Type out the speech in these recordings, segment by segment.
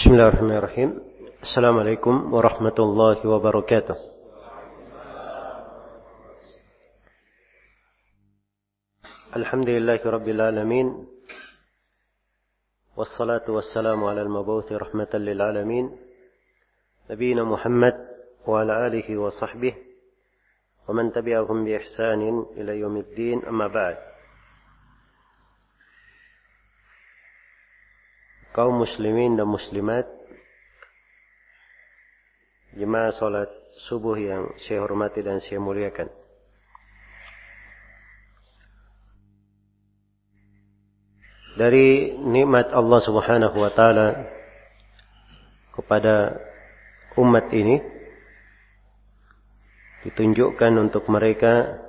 بسم الله الرحمن الرحيم السلام عليكم ورحمة الله وبركاته الحمد لله رب العالمين والصلاة والسلام على المبعوث رحمة للعالمين نبينا محمد وعلى آله وصحبه ومن تبعهم بإحسان إلى يوم الدين أما بعد kaum muslimin dan muslimat jemaah salat subuh yang saya hormati dan saya muliakan. Dari nikmat Allah Subhanahu wa taala kepada umat ini ditunjukkan untuk mereka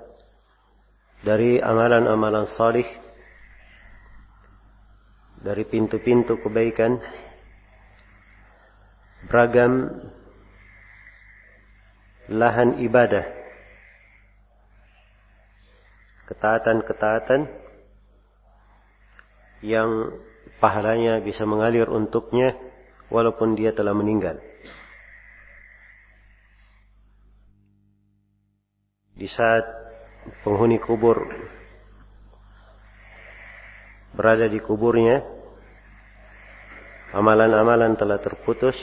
dari amalan-amalan salih dari pintu-pintu kebaikan. Beragam lahan ibadah. Ketaatan-ketaatan yang pahalanya bisa mengalir untuknya walaupun dia telah meninggal. Di saat penghuni kubur berada di kuburnya, amalan-amalan telah terputus,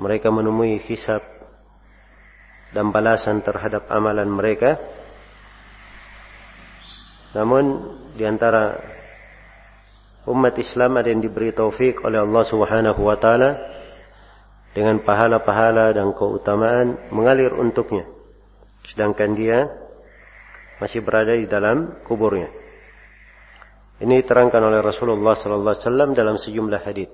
mereka menemui hisab dan balasan terhadap amalan mereka. Namun di antara umat Islam ada yang diberi taufik oleh Allah Subhanahu wa taala dengan pahala-pahala dan keutamaan mengalir untuknya sedangkan dia masih berada di dalam kuburnya. Ini diterangkan oleh Rasulullah sallallahu alaihi wasallam dalam sejumlah hadis.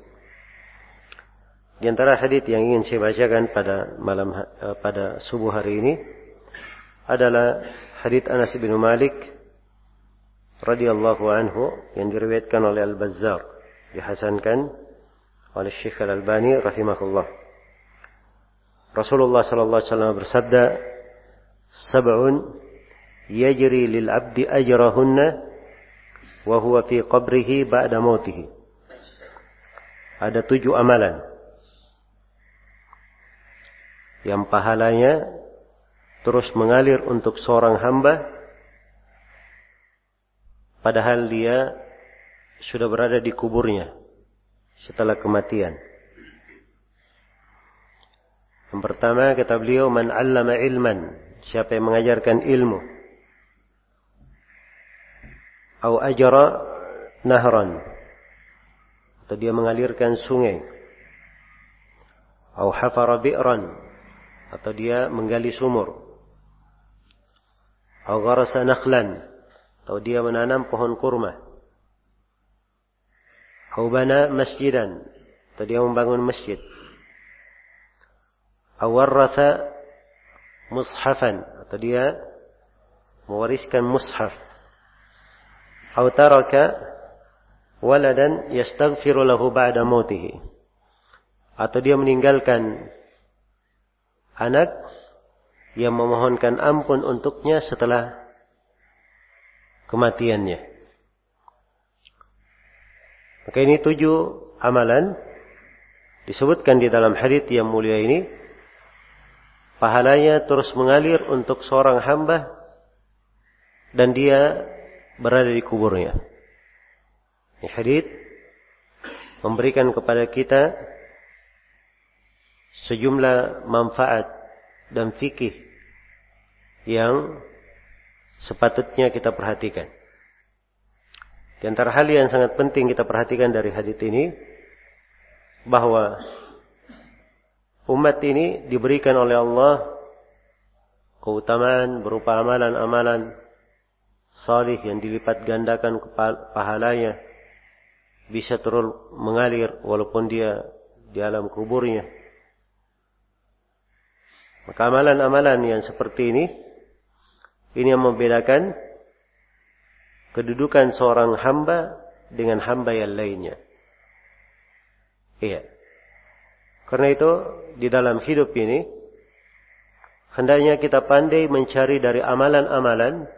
Di antara hadis yang ingin saya bacakan pada malam eh, pada subuh hari ini adalah hadis Anas bin Malik radhiyallahu anhu yang diriwayatkan oleh Al-Bazzar, dihasankan oleh Syekh Al-Albani rahimahullah. Rasulullah sallallahu alaihi wasallam bersabda, "Sab'un yajri lil 'abdi ajrahunna wa huwa fi qabrihi ba'da mautihi. Ada tujuh amalan yang pahalanya terus mengalir untuk seorang hamba padahal dia sudah berada di kuburnya setelah kematian. Yang pertama kata beliau man 'allama ilman, siapa yang mengajarkan ilmu atau ajara nahran. Atau dia mengalirkan sungai. Atau hafara bi'ran. Atau dia menggali sumur. Atau gharasa nakhlan. Atau dia menanam pohon kurma. Atau bana masjidan. Atau dia membangun masjid. Atau warratha mushafan. Atau dia mewariskan mushaf atau taraka waladan yastaghfiru lahu ba'da mautihi atau dia meninggalkan anak yang memohonkan ampun untuknya setelah kematiannya. Maka ini tujuh amalan disebutkan di dalam hadis yang mulia ini pahalanya terus mengalir untuk seorang hamba dan dia berada di kuburnya. Ini hadis memberikan kepada kita sejumlah manfaat dan fikih yang sepatutnya kita perhatikan. Di antara hal yang sangat penting kita perhatikan dari hadis ini bahwa umat ini diberikan oleh Allah keutamaan berupa amalan-amalan salih yang dilipat gandakan pahalanya bisa terus mengalir walaupun dia di alam kuburnya. Maka amalan-amalan yang seperti ini ini yang membedakan kedudukan seorang hamba dengan hamba yang lainnya. Iya. Karena itu di dalam hidup ini hendaknya kita pandai mencari dari amalan-amalan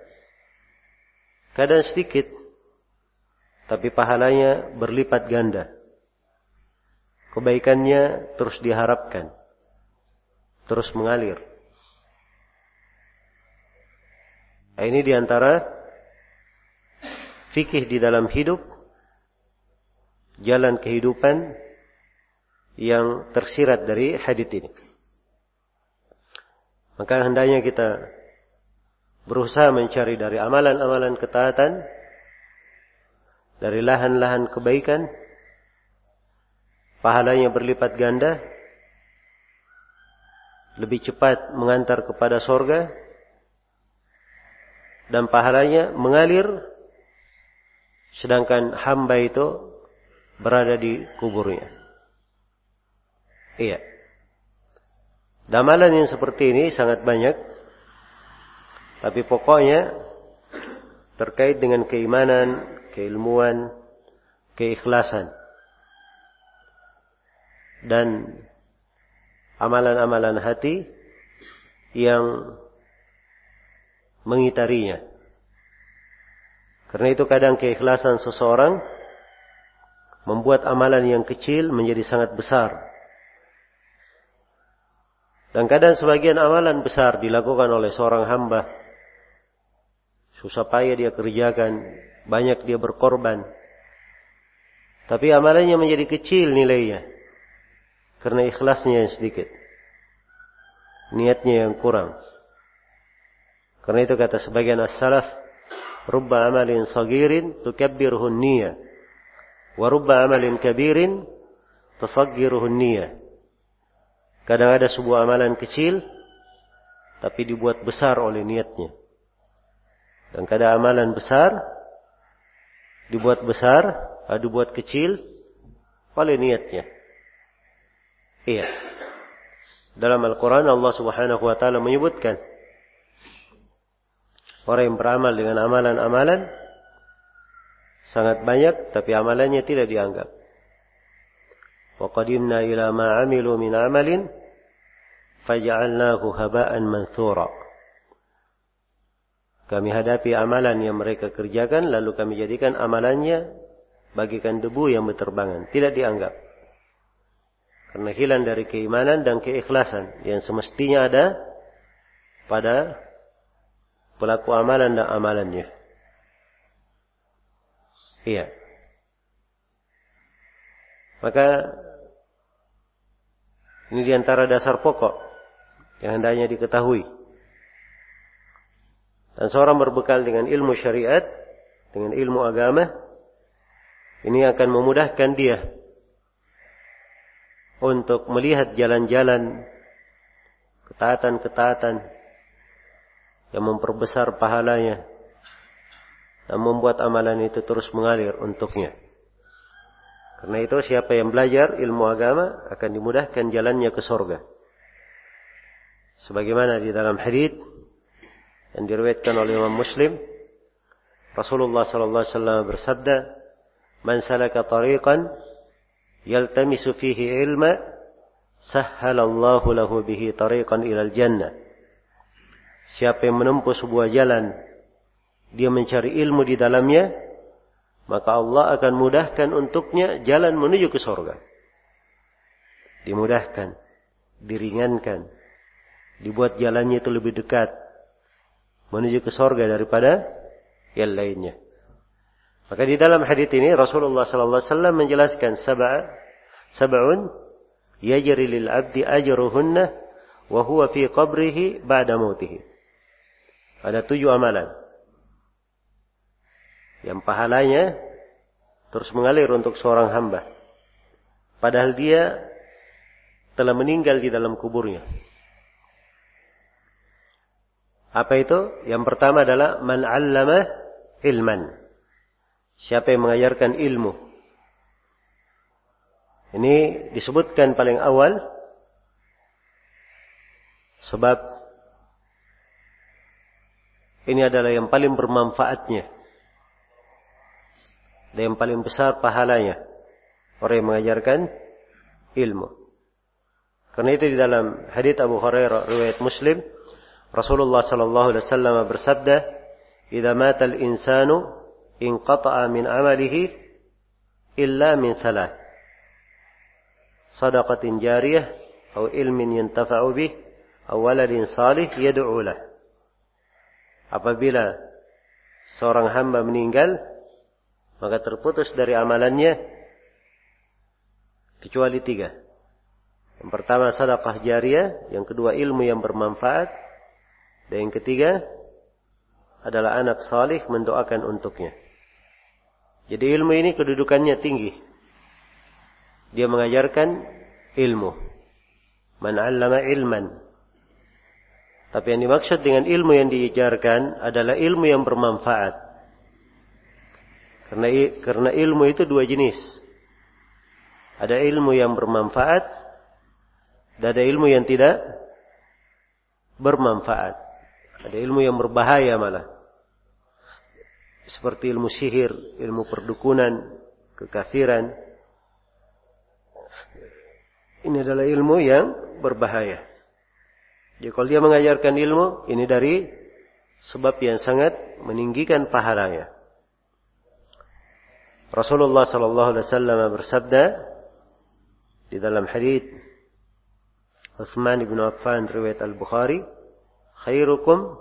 Kadang sedikit, tapi pahalanya berlipat ganda. kebaikannya terus diharapkan, terus mengalir. Nah, ini di antara fikih di dalam hidup, jalan kehidupan yang tersirat dari hadith ini. Maka hendaknya kita berusaha mencari dari amalan-amalan ketaatan, dari lahan-lahan kebaikan, pahalanya berlipat ganda, lebih cepat mengantar kepada sorga, dan pahalanya mengalir, sedangkan hamba itu berada di kuburnya. Iya. Damalan yang seperti ini sangat banyak, tapi pokoknya terkait dengan keimanan, keilmuan, keikhlasan dan amalan-amalan hati yang mengitarinya. Karena itu kadang keikhlasan seseorang membuat amalan yang kecil menjadi sangat besar. Dan kadang sebagian amalan besar dilakukan oleh seorang hamba. Susah payah dia kerjakan, banyak dia berkorban. Tapi amalannya menjadi kecil nilainya. Karena ikhlasnya yang sedikit. Niatnya yang kurang. Karena itu kata sebagian as-salaf, rubba amalin sagirin tukabbiruhu niyah. Wa rubba amalin kabirin tasaggiruhu niyah. Kadang ada sebuah amalan kecil, tapi dibuat besar oleh niatnya. Dan kadang amalan besar, dibuat besar, dibuat kecil oleh niatnya. Iya. Dalam Al-Quran Allah subhanahu wa ta'ala menyebutkan. Orang yang beramal dengan amalan-amalan. Sangat banyak. Tapi amalannya tidak dianggap. وَقَدِمْنَا إِلَى مَا عَمِلُوا مِنْ عَمَلٍ فَجَعَلْنَاهُ هَبَاءً مَنْثُورًا kami hadapi amalan yang mereka kerjakan. Lalu kami jadikan amalannya. Bagikan debu yang berterbangan. Tidak dianggap. Karena hilang dari keimanan dan keikhlasan yang semestinya ada pada pelaku amalan dan amalannya. Iya. Maka ini di antara dasar pokok yang hendaknya diketahui. Dan seorang berbekal dengan ilmu syariat, dengan ilmu agama, ini akan memudahkan dia untuk melihat jalan-jalan ketaatan-ketaatan yang memperbesar pahalanya dan membuat amalan itu terus mengalir untuknya. Karena itu siapa yang belajar ilmu agama akan dimudahkan jalannya ke sorga. Sebagaimana di dalam hadis yang diriwayatkan oleh Imam Muslim, Rasulullah sallallahu alaihi wasallam bersabda, "Man salaka tariqan yaltamisu fihi ilma sahhalallahu lahu bihi tariqan ilal jannah. Siapa yang menempuh sebuah jalan, dia mencari ilmu di dalamnya, maka Allah akan mudahkan untuknya jalan menuju ke surga. Dimudahkan, diringankan, dibuat jalannya itu lebih dekat menuju ke surga daripada yang lainnya. Maka di dalam hadis ini Rasulullah sallallahu alaihi wasallam menjelaskan sab'a sab'un yajri lil 'abdi ajruhunna wa huwa fi qabrihi ba'da mautihi. Ada tujuh amalan yang pahalanya terus mengalir untuk seorang hamba. Padahal dia telah meninggal di dalam kuburnya. Apa itu? Yang pertama adalah man 'allama ilman. Siapa yang mengajarkan ilmu? Ini disebutkan paling awal sebab ini adalah yang paling bermanfaatnya dan yang paling besar pahalanya orang yang mengajarkan ilmu. Karena itu di dalam hadis Abu Hurairah riwayat Muslim Rasulullah sallallahu alaihi wasallam bersabda, "Idza mata al-insanu inqata'a min amalihi illa min thalath. sadaqatin jariyah atau ilmin yantafa'u bih atau waladin salih yad'u lah. Apabila seorang hamba meninggal, maka terputus dari amalannya kecuali tiga. Yang pertama sadaqah jariyah, yang kedua ilmu yang bermanfaat, dan yang ketiga adalah anak salih mendoakan untuknya. Jadi ilmu ini kedudukannya tinggi. Dia mengajarkan ilmu. Man 'allama ilman. Tapi yang dimaksud dengan ilmu yang diajarkan adalah ilmu yang bermanfaat. Karena karena ilmu itu dua jenis. Ada ilmu yang bermanfaat dan ada ilmu yang tidak bermanfaat. Ada ilmu yang berbahaya malah seperti ilmu sihir, ilmu perdukunan, kekafiran. Ini adalah ilmu yang berbahaya. Jadi kalau dia mengajarkan ilmu, ini dari sebab yang sangat meninggikan pahalanya. Rasulullah sallallahu alaihi wasallam bersabda di dalam hadis Utsman bin Affan riwayat Al-Bukhari, "Khairukum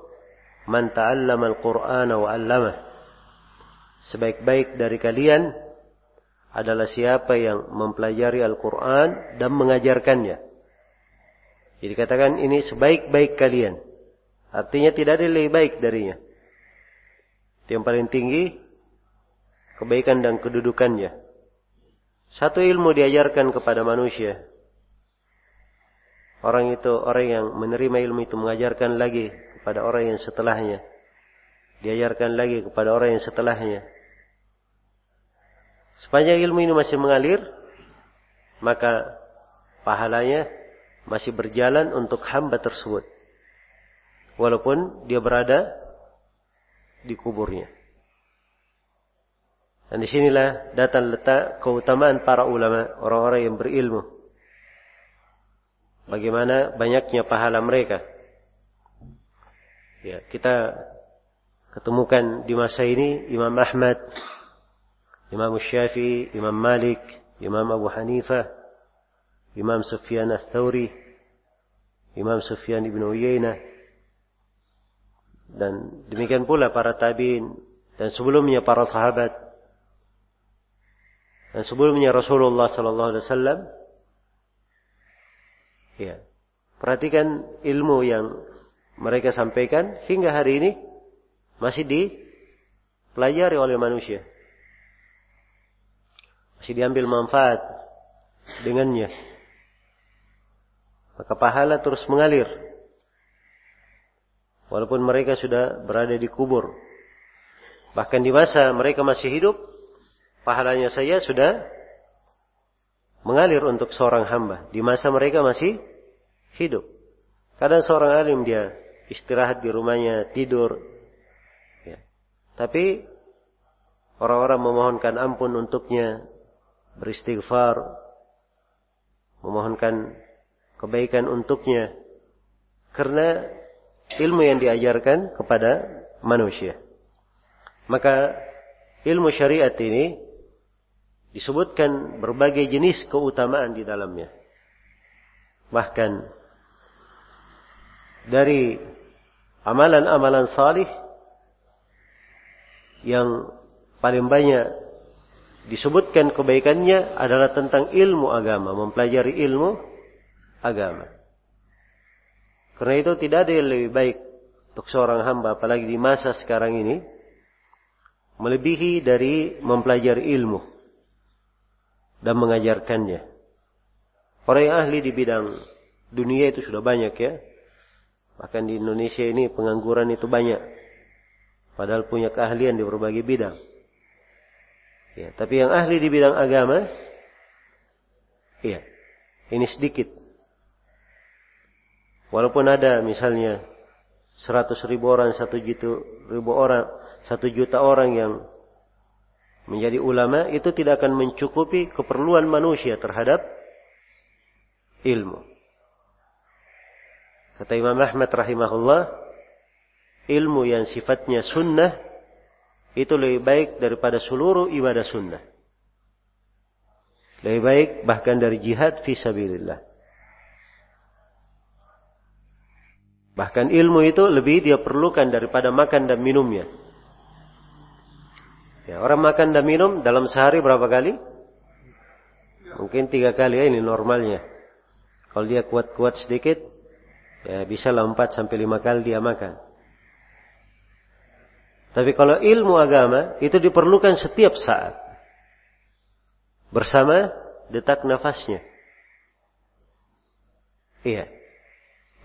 man ta'allama al-Qur'ana wa 'allamahu." sebaik-baik dari kalian adalah siapa yang mempelajari Al-Quran dan mengajarkannya. Jadi katakan ini sebaik-baik kalian. Artinya tidak ada lebih baik darinya. Yang paling tinggi kebaikan dan kedudukannya. Satu ilmu diajarkan kepada manusia. Orang itu, orang yang menerima ilmu itu mengajarkan lagi kepada orang yang setelahnya diajarkan lagi kepada orang yang setelahnya. Sepanjang ilmu ini masih mengalir, maka pahalanya masih berjalan untuk hamba tersebut. Walaupun dia berada di kuburnya. Dan di sinilah datang letak keutamaan para ulama, orang-orang yang berilmu. Bagaimana banyaknya pahala mereka. Ya, kita ketemukan di masa ini Imam Ahmad, Imam Syafi'i, Imam Malik, Imam Abu Hanifah, Imam Sufyan al-Thawri, Imam Sufyan ibn Uyainah, dan demikian pula para tabiin dan sebelumnya para sahabat dan sebelumnya Rasulullah sallallahu alaihi wasallam ya perhatikan ilmu yang mereka sampaikan hingga hari ini masih dipelajari oleh manusia. Masih diambil manfaat dengannya. Maka pahala terus mengalir. Walaupun mereka sudah berada di kubur. Bahkan di masa mereka masih hidup, pahalanya saya sudah mengalir untuk seorang hamba. Di masa mereka masih hidup. Kadang seorang alim dia istirahat di rumahnya, tidur, tapi orang-orang memohonkan ampun untuknya, beristighfar, memohonkan kebaikan untuknya karena ilmu yang diajarkan kepada manusia. Maka ilmu syariat ini disebutkan berbagai jenis keutamaan di dalamnya. Bahkan dari amalan-amalan salih yang paling banyak disebutkan kebaikannya adalah tentang ilmu agama, mempelajari ilmu agama. Karena itu tidak ada yang lebih baik untuk seorang hamba, apalagi di masa sekarang ini, melebihi dari mempelajari ilmu dan mengajarkannya. Orang yang ahli di bidang dunia itu sudah banyak ya. Bahkan di Indonesia ini pengangguran itu banyak. Padahal punya keahlian di berbagai bidang. Ya, tapi yang ahli di bidang agama, iya, ini sedikit. Walaupun ada misalnya seratus ribu orang, satu juta ribu orang, satu juta orang yang menjadi ulama, itu tidak akan mencukupi keperluan manusia terhadap ilmu. Kata Imam Ahmad rahimahullah, ilmu yang sifatnya sunnah itu lebih baik daripada seluruh ibadah sunnah. Lebih baik bahkan dari jihad fisabilillah. Bahkan ilmu itu lebih dia perlukan daripada makan dan minumnya. Ya, orang makan dan minum dalam sehari berapa kali? Mungkin tiga kali ya ini normalnya. Kalau dia kuat-kuat sedikit, ya bisa lah empat sampai lima kali dia makan. Tapi kalau ilmu agama itu diperlukan setiap saat. Bersama detak nafasnya. Iya.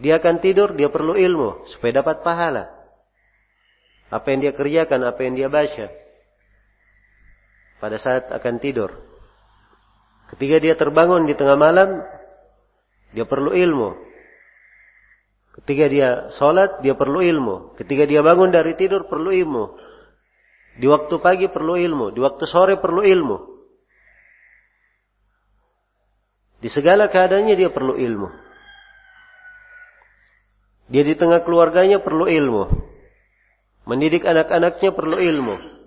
Dia akan tidur, dia perlu ilmu supaya dapat pahala. Apa yang dia kerjakan, apa yang dia baca. Pada saat akan tidur. Ketika dia terbangun di tengah malam, dia perlu ilmu. Ketika dia sholat, dia perlu ilmu. Ketika dia bangun dari tidur, perlu ilmu. Di waktu pagi perlu ilmu. Di waktu sore perlu ilmu. Di segala keadaannya dia perlu ilmu. Dia di tengah keluarganya perlu ilmu. Mendidik anak-anaknya perlu ilmu.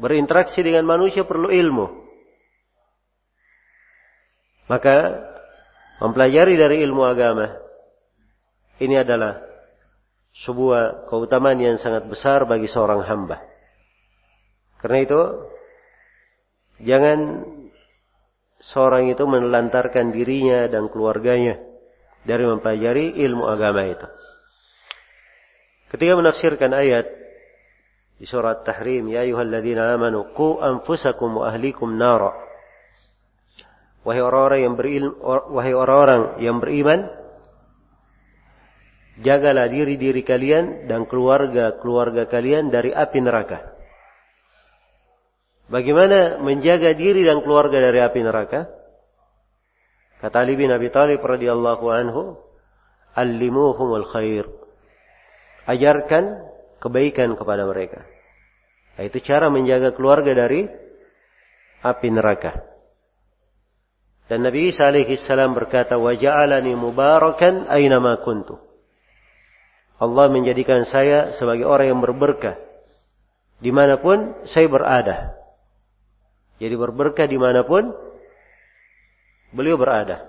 Berinteraksi dengan manusia perlu ilmu. Maka mempelajari dari ilmu agama ini adalah sebuah keutamaan yang sangat besar bagi seorang hamba. Karena itu jangan seorang itu menelantarkan dirinya dan keluarganya dari mempelajari ilmu agama itu. Ketika menafsirkan ayat di surat Tahrim, ya ayyuhalladzina amanu qu anfusakum wa ahlikum nara. Wahai orang-orang yang berilmu, wahai orang-orang yang beriman, jagalah diri-diri kalian dan keluarga-keluarga kalian dari api neraka. Bagaimana menjaga diri dan keluarga dari api neraka? Kata Ali bin Abi Thalib radhiyallahu anhu, "Allimuhumul khair." Ajarkan kebaikan kepada mereka. Nah, itu cara menjaga keluarga dari api neraka. Dan Nabi Isa alaihi salam berkata, "Wa ja'alani mubarakan aina kuntu." Allah menjadikan saya sebagai orang yang berberkah di mana pun saya berada. Jadi berberkah di mana pun beliau berada.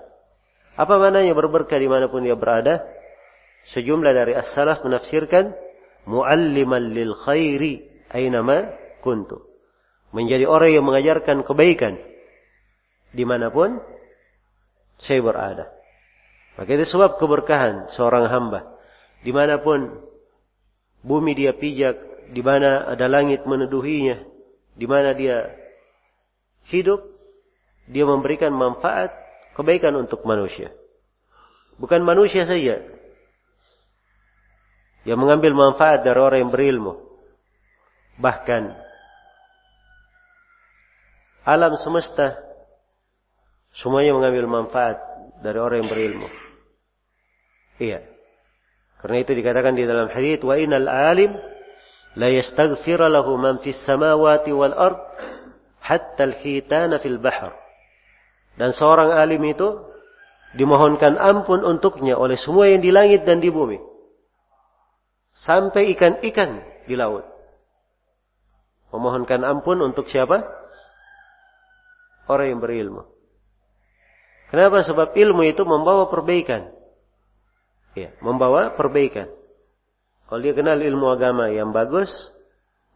Apa maknanya berberkah di mana pun dia berada? Sejumlah dari as-salaf menafsirkan mualliman lil khairi aynama kuntu. Menjadi orang yang mengajarkan kebaikan di mana pun saya berada. Maka itu sebab keberkahan seorang hamba. Di mana pun bumi dia pijak, di mana ada langit meneduhinya, di mana dia hidup, dia memberikan manfaat kebaikan untuk manusia. Bukan manusia saja yang mengambil manfaat dari orang yang berilmu. Bahkan alam semesta semuanya mengambil manfaat dari orang yang berilmu. Iya. Karena itu dikatakan di dalam hadis wa inal alim la yastaghfir lahu man fis samawati wal ard hatta al-hitana fil bahr. Dan seorang alim itu dimohonkan ampun untuknya oleh semua yang di langit dan di bumi. Sampai ikan-ikan di laut. Memohonkan ampun untuk siapa? Orang yang berilmu. Kenapa? Sebab ilmu itu membawa perbaikan. Ya, membawa perbaikan. Kalau dia kenal ilmu agama yang bagus,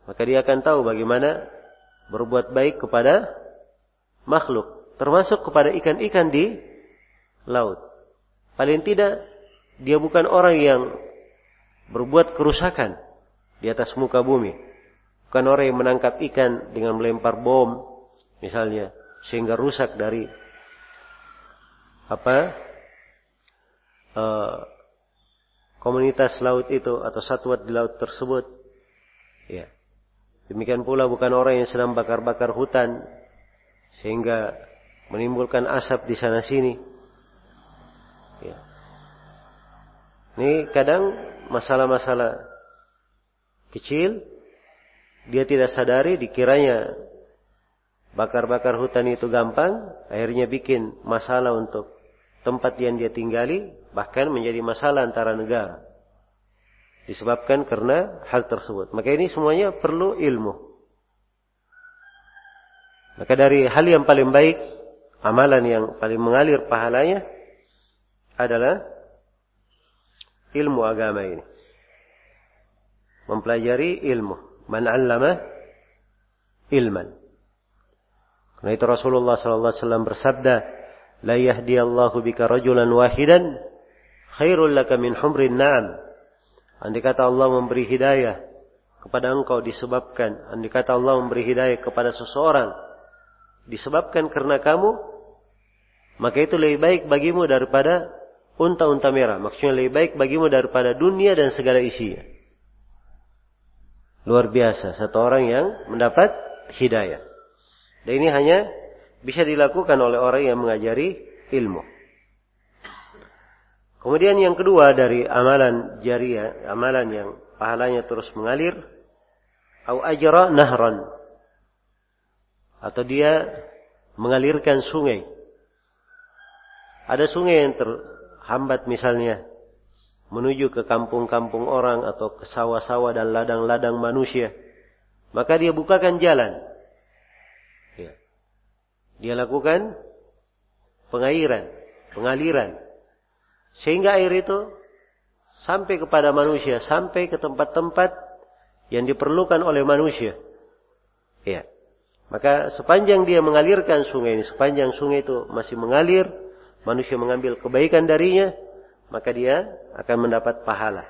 maka dia akan tahu bagaimana berbuat baik kepada makhluk termasuk kepada ikan-ikan di laut. Paling tidak dia bukan orang yang berbuat kerusakan di atas muka bumi. Bukan orang yang menangkap ikan dengan melempar bom misalnya sehingga rusak dari apa uh, komunitas laut itu atau satwa di laut tersebut. Ya. Demikian pula bukan orang yang sedang bakar-bakar hutan sehingga menimbulkan asap di sana sini. Ya. Ini kadang masalah-masalah kecil dia tidak sadari dikiranya bakar-bakar hutan itu gampang, akhirnya bikin masalah untuk tempat yang dia tinggali, bahkan menjadi masalah antara negara. Disebabkan karena hal tersebut. Maka ini semuanya perlu ilmu. Maka dari hal yang paling baik, amalan yang paling mengalir pahalanya adalah ilmu agama ini. Mempelajari ilmu. Man 'allama ilman. Karena itu Rasulullah sallallahu alaihi wasallam bersabda, "La yahdiyallahu bika rajulan wahidan khairul laka min humrin na'am." Andai kata Allah memberi hidayah kepada engkau disebabkan, andai kata Allah memberi hidayah kepada seseorang disebabkan karena kamu, maka itu lebih baik bagimu daripada unta-unta merah. Maksudnya lebih baik bagimu daripada dunia dan segala isinya. Luar biasa, satu orang yang mendapat hidayah. Dan ini hanya bisa dilakukan oleh orang yang mengajari ilmu. Kemudian yang kedua dari amalan jariah, amalan yang pahalanya terus mengalir, au ajra nahran. Atau dia mengalirkan sungai. Ada sungai yang terhambat misalnya menuju ke kampung-kampung orang atau ke sawah-sawah dan ladang-ladang manusia. Maka dia bukakan jalan. Ya. Dia lakukan pengairan, pengaliran sehingga air itu sampai kepada manusia, sampai ke tempat-tempat yang diperlukan oleh manusia. Ya. Maka sepanjang dia mengalirkan sungai ini, sepanjang sungai itu masih mengalir, manusia mengambil kebaikan darinya, maka dia akan mendapat pahala.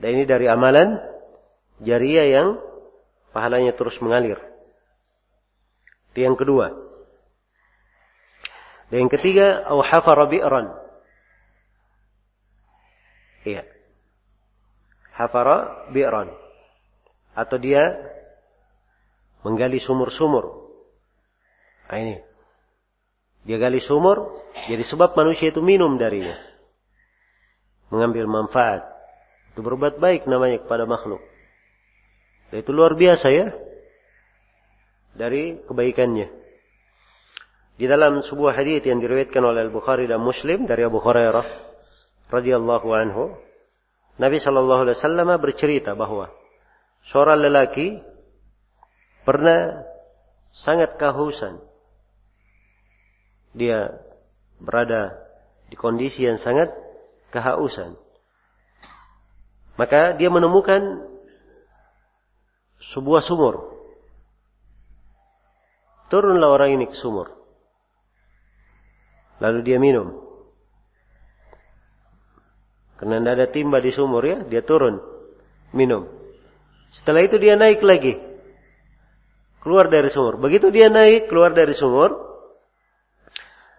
Dan ini dari amalan jariah yang pahalanya terus mengalir. Itu yang kedua. Dan yang ketiga, au bi'ran. Iya. Hafara bi'ran. Atau dia menggali sumur-sumur. Nah ini. Dia gali sumur, jadi sebab manusia itu minum darinya. Mengambil manfaat. Itu berbuat baik namanya kepada makhluk. Dan itu luar biasa ya. Dari kebaikannya. Di dalam sebuah hadis yang diriwayatkan oleh Al-Bukhari dan Muslim dari Abu Hurairah radhiyallahu anhu, Nabi Shallallahu alaihi wasallam bercerita bahwa seorang lelaki pernah sangat kehausan. Dia berada di kondisi yang sangat kehausan. Maka dia menemukan sebuah sumur. Turunlah orang ini ke sumur. Lalu dia minum. Karena tidak ada timba di sumur ya, dia turun minum. Setelah itu dia naik lagi. Keluar dari sumur. Begitu dia naik keluar dari sumur,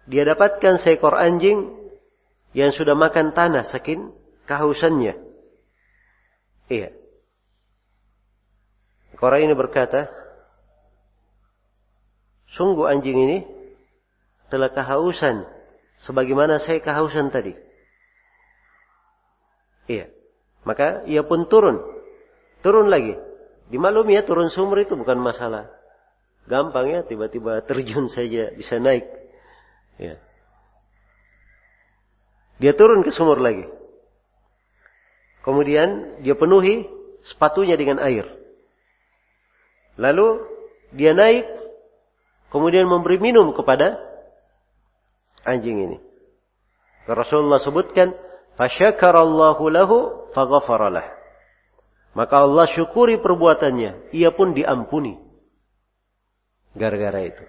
dia dapatkan seekor anjing yang sudah makan tanah saking kehausannya. Iya. Orang ini berkata, sungguh anjing ini telah kehausan sebagaimana saya kehausan tadi. Iya. Maka ia pun turun. Turun lagi. Dimaklumi ya turun sumur itu bukan masalah. Gampang ya tiba-tiba terjun saja bisa naik. Ya. Dia turun ke sumur lagi. Kemudian dia penuhi sepatunya dengan air. Lalu dia naik kemudian memberi minum kepada anjing ini. Rasulullah sebutkan Fasyakarallahu lahu faghafaralah. Maka Allah syukuri perbuatannya. Ia pun diampuni. Gara-gara itu.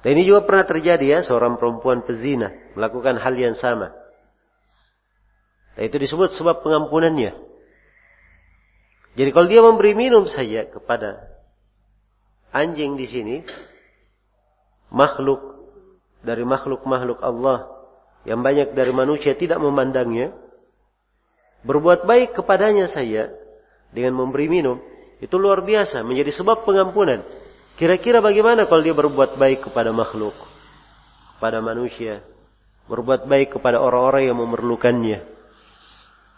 Dan ini juga pernah terjadi ya. Seorang perempuan pezina. Melakukan hal yang sama. Dan itu disebut sebab pengampunannya. Jadi kalau dia memberi minum saja kepada anjing di sini. Makhluk. Dari makhluk-makhluk Allah yang banyak dari manusia tidak memandangnya, berbuat baik kepadanya saya dengan memberi minum, itu luar biasa, menjadi sebab pengampunan. Kira-kira bagaimana kalau dia berbuat baik kepada makhluk, kepada manusia, berbuat baik kepada orang-orang yang memerlukannya.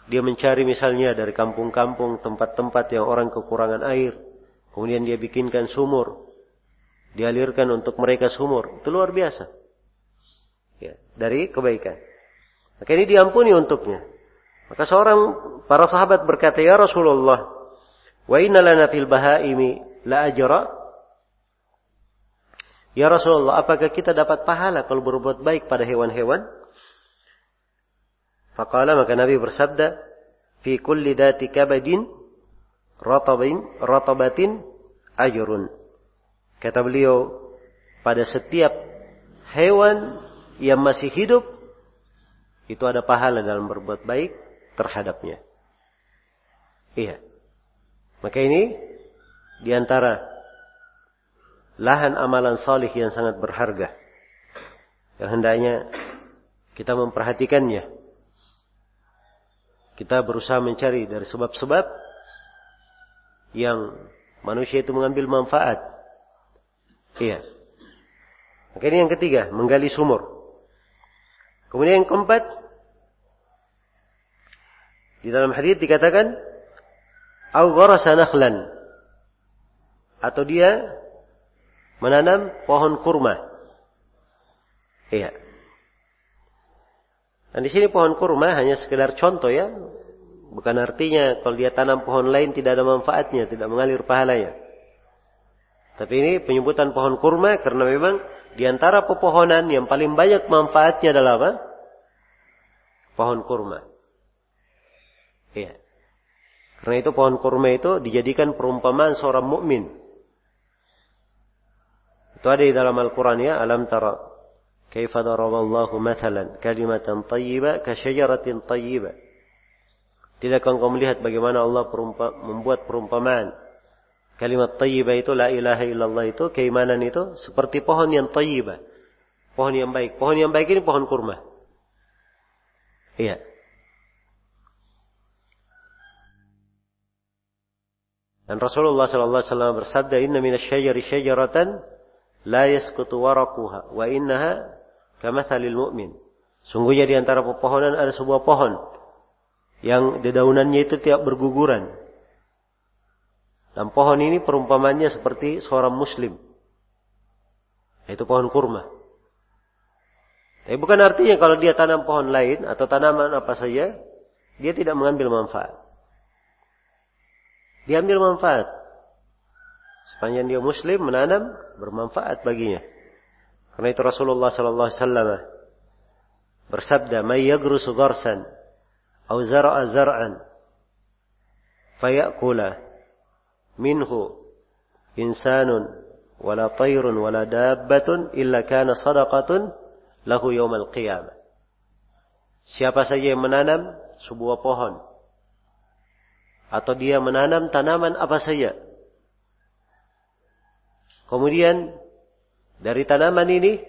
Dia mencari misalnya dari kampung-kampung tempat-tempat yang orang kekurangan air, kemudian dia bikinkan sumur, dialirkan untuk mereka sumur, itu luar biasa ya, dari kebaikan. Maka ini diampuni untuknya. Maka seorang para sahabat berkata, "Ya Rasulullah, wa inna lana fil bahaimi la ajra?" Ya Rasulullah, apakah kita dapat pahala kalau berbuat baik pada hewan-hewan? Faqala maka Nabi bersabda, "Fi kulli dati kabadin ratabin ratabatin ajrun." Kata beliau, pada setiap hewan yang masih hidup itu ada pahala dalam berbuat baik terhadapnya. Iya. Maka ini di antara lahan amalan salih yang sangat berharga. Yang hendaknya kita memperhatikannya. Kita berusaha mencari dari sebab-sebab yang manusia itu mengambil manfaat. Iya. Maka ini yang ketiga, menggali sumur. Kemudian yang keempat, di dalam hadis dikatakan. Atau dia menanam pohon kurma. Iya. Dan di sini pohon kurma hanya sekedar contoh ya. Bukan artinya kalau dia tanam pohon lain tidak ada manfaatnya, tidak mengalir pahalanya. Tapi ini penyebutan pohon kurma karena memang di antara pepohonan yang paling banyak manfaatnya adalah apa? Pohon kurma. Iya. Karena itu pohon kurma itu dijadikan perumpamaan seorang mukmin. Itu ada di dalam Al-Quran ya. Alam tara. Kaifa daraballahu mathalan. Kalimatan tayyiba. Kasyajaratin tayyiba. Tidakkah engkau melihat bagaimana Allah perumpa, membuat perumpamaan. Kalimat tayyiba itu la ilaha illallah itu. Keimanan itu. Seperti pohon yang tayyiba. Pohon yang baik. Pohon yang baik ini pohon kurma. Iya. Dan Rasulullah sallallahu alaihi wasallam bersabda, "Inna minasyajari syajaratan la yaskutu waraquha wa innaha kamathalil mu'min. Sungguhnya di antara pepohonan ada sebuah pohon yang dedaunannya itu tiap berguguran. Dan pohon ini perumpamannya seperti seorang muslim. Yaitu pohon kurma. Tapi bukan artinya kalau dia tanam pohon lain atau tanaman apa saja, dia tidak mengambil manfaat. Dia ambil manfaat. Sepanjang dia muslim menanam bermanfaat baginya. Karena itu Rasulullah sallallahu alaihi wasallam bersabda, "May yagrusu gharsan aw zar'a zar'an fayakula minhu insanun wala tayrun wala dabbatun illa kana sadaqatun lahu yaumal qiyamah." Siapa saja yang menanam sebuah pohon atau dia menanam tanaman apa saja Kemudian dari tanaman ini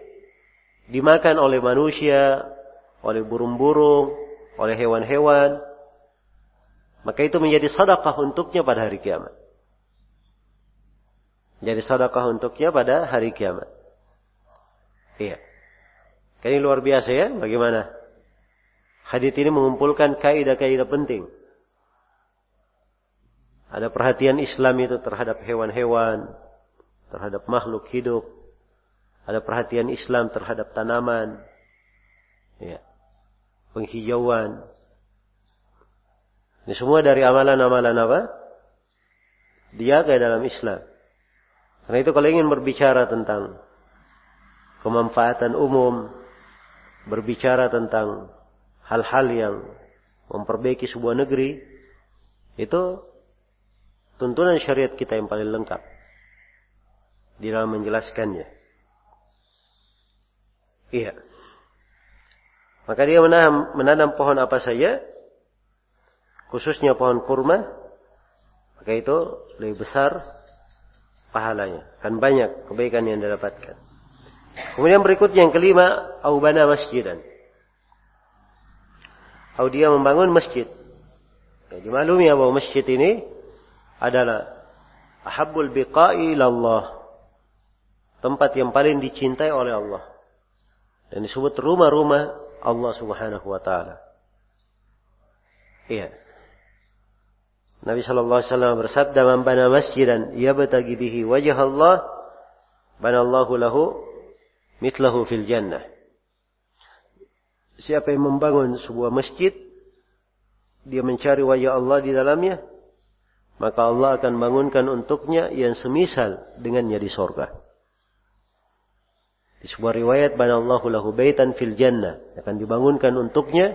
dimakan oleh manusia, oleh burung-burung, oleh hewan-hewan. Maka itu menjadi sedekah untuknya pada hari kiamat. Jadi sedekah untuknya pada hari kiamat. Iya. Kan ini luar biasa ya, bagaimana? Hadith ini mengumpulkan kaidah-kaidah penting. Ada perhatian Islam itu terhadap hewan-hewan, terhadap makhluk hidup, ada perhatian Islam terhadap tanaman, ya, penghijauan. Ini semua dari amalan-amalan apa? Dijaga dalam Islam. Karena itu kalau ingin berbicara tentang kemanfaatan umum, berbicara tentang hal-hal yang memperbaiki sebuah negeri, itu tuntunan syariat kita yang paling lengkap di dalam menjelaskannya. Iya. Maka dia menanam, menanam pohon apa saja, khususnya pohon kurma, maka itu lebih besar pahalanya. Kan banyak kebaikan yang didapatkan. Kemudian berikutnya yang kelima, aubana masjidan. Au dia membangun masjid. Ya, dimaklumi bahwa masjid ini adalah ahabbul biqa'i ilallah tempat yang paling dicintai oleh Allah. Dan disebut rumah-rumah Allah Subhanahu wa taala. Iya. Nabi sallallahu alaihi wasallam bersabda, "Man bana masjidan yabtagi bihi wajh Allah, bana Allahu lahu mitlahu fil jannah." Siapa yang membangun sebuah masjid, dia mencari wajah Allah di dalamnya, maka Allah akan bangunkan untuknya yang semisal dengannya di sorga. Di sebuah riwayat banallahu lahu baitan fil jannah akan dibangunkan untuknya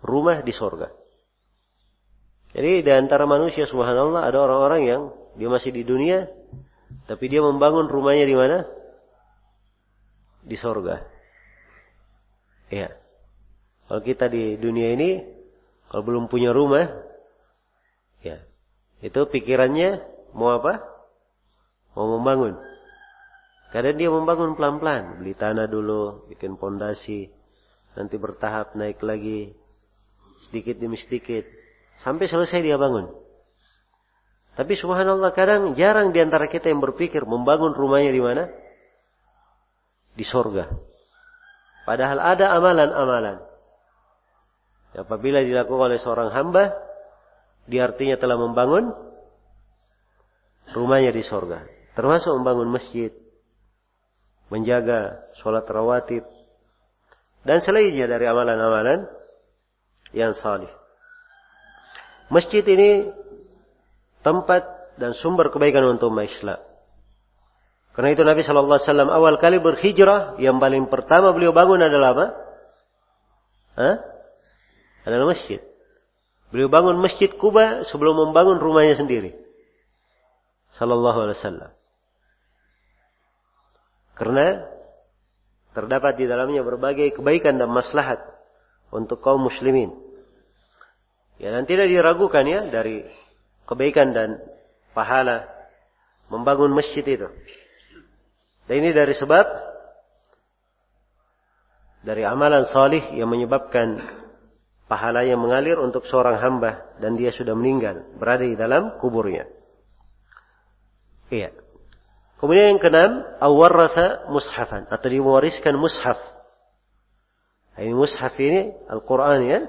rumah di sorga. Jadi di antara manusia subhanallah ada orang-orang yang dia masih di dunia tapi dia membangun rumahnya di mana? Di sorga. Ya. Kalau kita di dunia ini kalau belum punya rumah ya itu pikirannya mau apa? Mau membangun. Kadang dia membangun pelan-pelan, beli tanah dulu, bikin pondasi, nanti bertahap naik lagi, sedikit demi sedikit, sampai selesai dia bangun. Tapi subhanallah kadang jarang di antara kita yang berpikir membangun rumahnya di mana? Di sorga. Padahal ada amalan-amalan. Apabila dilakukan oleh seorang hamba, dia artinya telah membangun rumahnya di sorga. Termasuk membangun masjid, menjaga sholat rawatib, dan selainnya dari amalan-amalan yang salih. Masjid ini tempat dan sumber kebaikan untuk umat Islam. Karena itu Nabi Shallallahu Alaihi Wasallam awal kali berhijrah yang paling pertama beliau bangun adalah apa? Hah? Adalah masjid. Beliau bangun masjid Kuba sebelum membangun rumahnya sendiri. Sallallahu Alaihi Wasallam. Karena terdapat di dalamnya berbagai kebaikan dan maslahat untuk kaum muslimin. Ya, dan tidak diragukan ya dari kebaikan dan pahala membangun masjid itu. Dan ini dari sebab dari amalan salih yang menyebabkan pahala yang mengalir untuk seorang hamba dan dia sudah meninggal berada di dalam kuburnya. Iya. Kemudian yang keenam, awarratha mushafan atau diwariskan mushaf. Ini mushaf ini Al-Quran ya.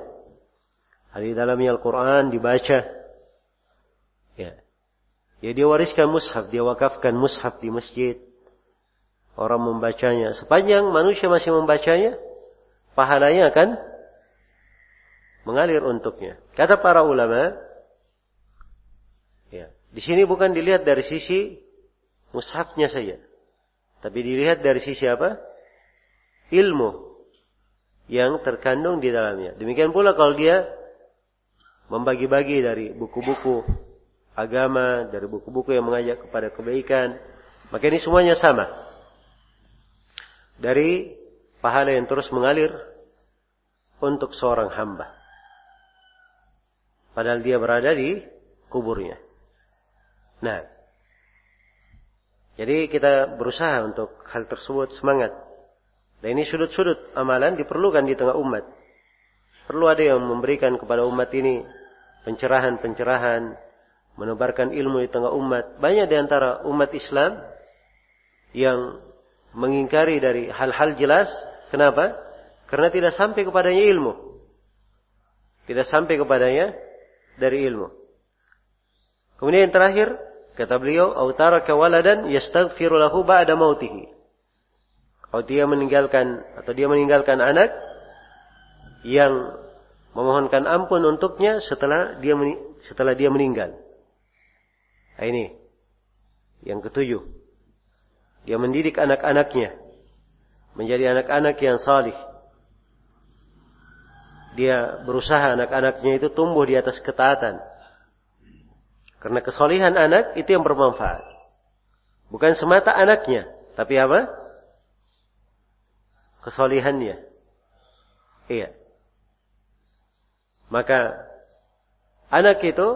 Di dalamnya Al-Quran dibaca. Ya. Ya dia wariskan mushaf, dia wakafkan mushaf di masjid. Orang membacanya. Sepanjang manusia masih membacanya, pahalanya akan mengalir untuknya. Kata para ulama, ya, di sini bukan dilihat dari sisi mushafnya saja. Tapi dilihat dari sisi apa? Ilmu yang terkandung di dalamnya. Demikian pula kalau dia membagi-bagi dari buku-buku agama, dari buku-buku yang mengajak kepada kebaikan, maka ini semuanya sama. Dari pahala yang terus mengalir untuk seorang hamba. Padahal dia berada di kuburnya. Nah, jadi kita berusaha untuk hal tersebut semangat. Dan ini sudut-sudut amalan diperlukan di tengah umat. Perlu ada yang memberikan kepada umat ini pencerahan-pencerahan, menebarkan ilmu di tengah umat. Banyak di antara umat Islam yang mengingkari dari hal-hal jelas. Kenapa? Karena tidak sampai kepadanya ilmu. Tidak sampai kepadanya dari ilmu. Kemudian yang terakhir, Kata beliau, "Autara kawaladan yastaghfiru lahu ba'da mautihi." Atau dia meninggalkan atau dia meninggalkan anak yang memohonkan ampun untuknya setelah dia setelah dia meninggal. Nah, ini yang ketujuh. Dia mendidik anak-anaknya menjadi anak-anak yang salih. Dia berusaha anak-anaknya itu tumbuh di atas ketaatan karena kesolihan anak itu yang bermanfaat. Bukan semata anaknya, tapi apa? Kesolihannya. Iya. Maka anak itu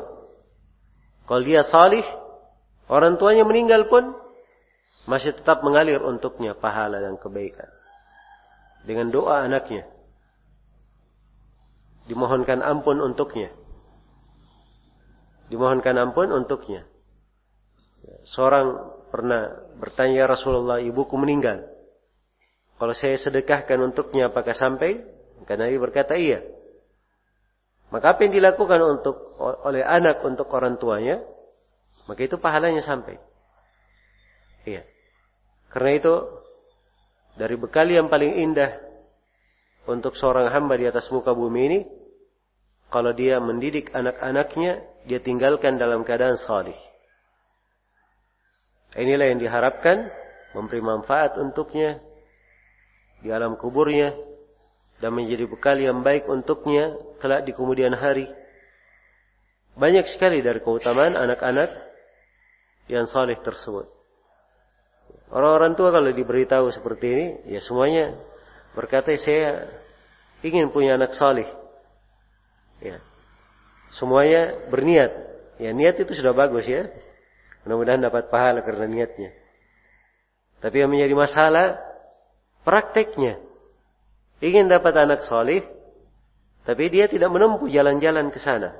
kalau dia salih, orang tuanya meninggal pun masih tetap mengalir untuknya pahala dan kebaikan. Dengan doa anaknya. Dimohonkan ampun untuknya dimohonkan ampun untuknya. Seorang pernah bertanya Rasulullah, ibuku meninggal. Kalau saya sedekahkan untuknya apakah sampai? Karena Nabi berkata iya. Maka apa yang dilakukan untuk oleh anak untuk orang tuanya, maka itu pahalanya sampai. Iya. Karena itu dari bekal yang paling indah untuk seorang hamba di atas muka bumi ini, kalau dia mendidik anak-anaknya dia tinggalkan dalam keadaan salih. Inilah yang diharapkan memberi manfaat untuknya di alam kuburnya dan menjadi bekal yang baik untuknya kelak di kemudian hari. Banyak sekali dari keutamaan anak-anak yang saleh tersebut. Orang-orang tua kalau diberitahu seperti ini, ya semuanya berkata saya ingin punya anak saleh. Ya. Semuanya berniat. Ya niat itu sudah bagus ya. Mudah-mudahan dapat pahala karena niatnya. Tapi yang menjadi masalah prakteknya. Ingin dapat anak solih, tapi dia tidak menempuh jalan-jalan ke sana.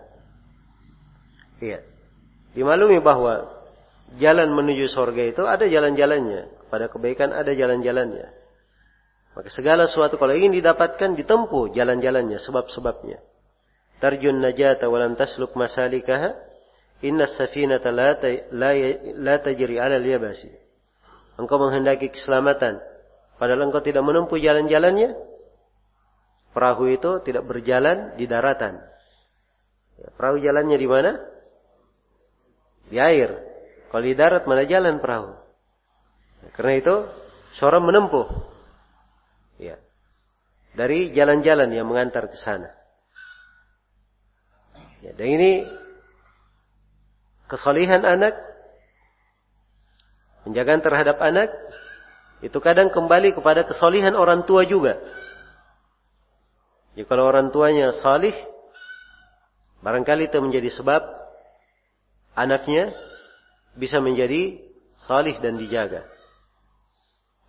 Iya. Dimaklumi bahwa jalan menuju surga itu ada jalan-jalannya. Pada kebaikan ada jalan-jalannya. Maka segala sesuatu kalau ingin didapatkan ditempuh jalan-jalannya, sebab-sebabnya. Tarjun najata walam tasluk masalikaha inna safinata la, la tajri ala yabasi. Engkau menghendaki keselamatan. Padahal engkau tidak menempuh jalan-jalannya. Perahu itu tidak berjalan di daratan. Ya, perahu jalannya di mana? Di air. Kalau di darat mana jalan perahu? Ya, karena itu seorang menempuh. Ya. Dari jalan-jalan yang mengantar ke sana. Ya, dan ini kesalihan anak, penjagaan terhadap anak, itu kadang kembali kepada kesalihan orang tua juga. Jadi kalau orang tuanya salih, barangkali itu menjadi sebab anaknya bisa menjadi salih dan dijaga.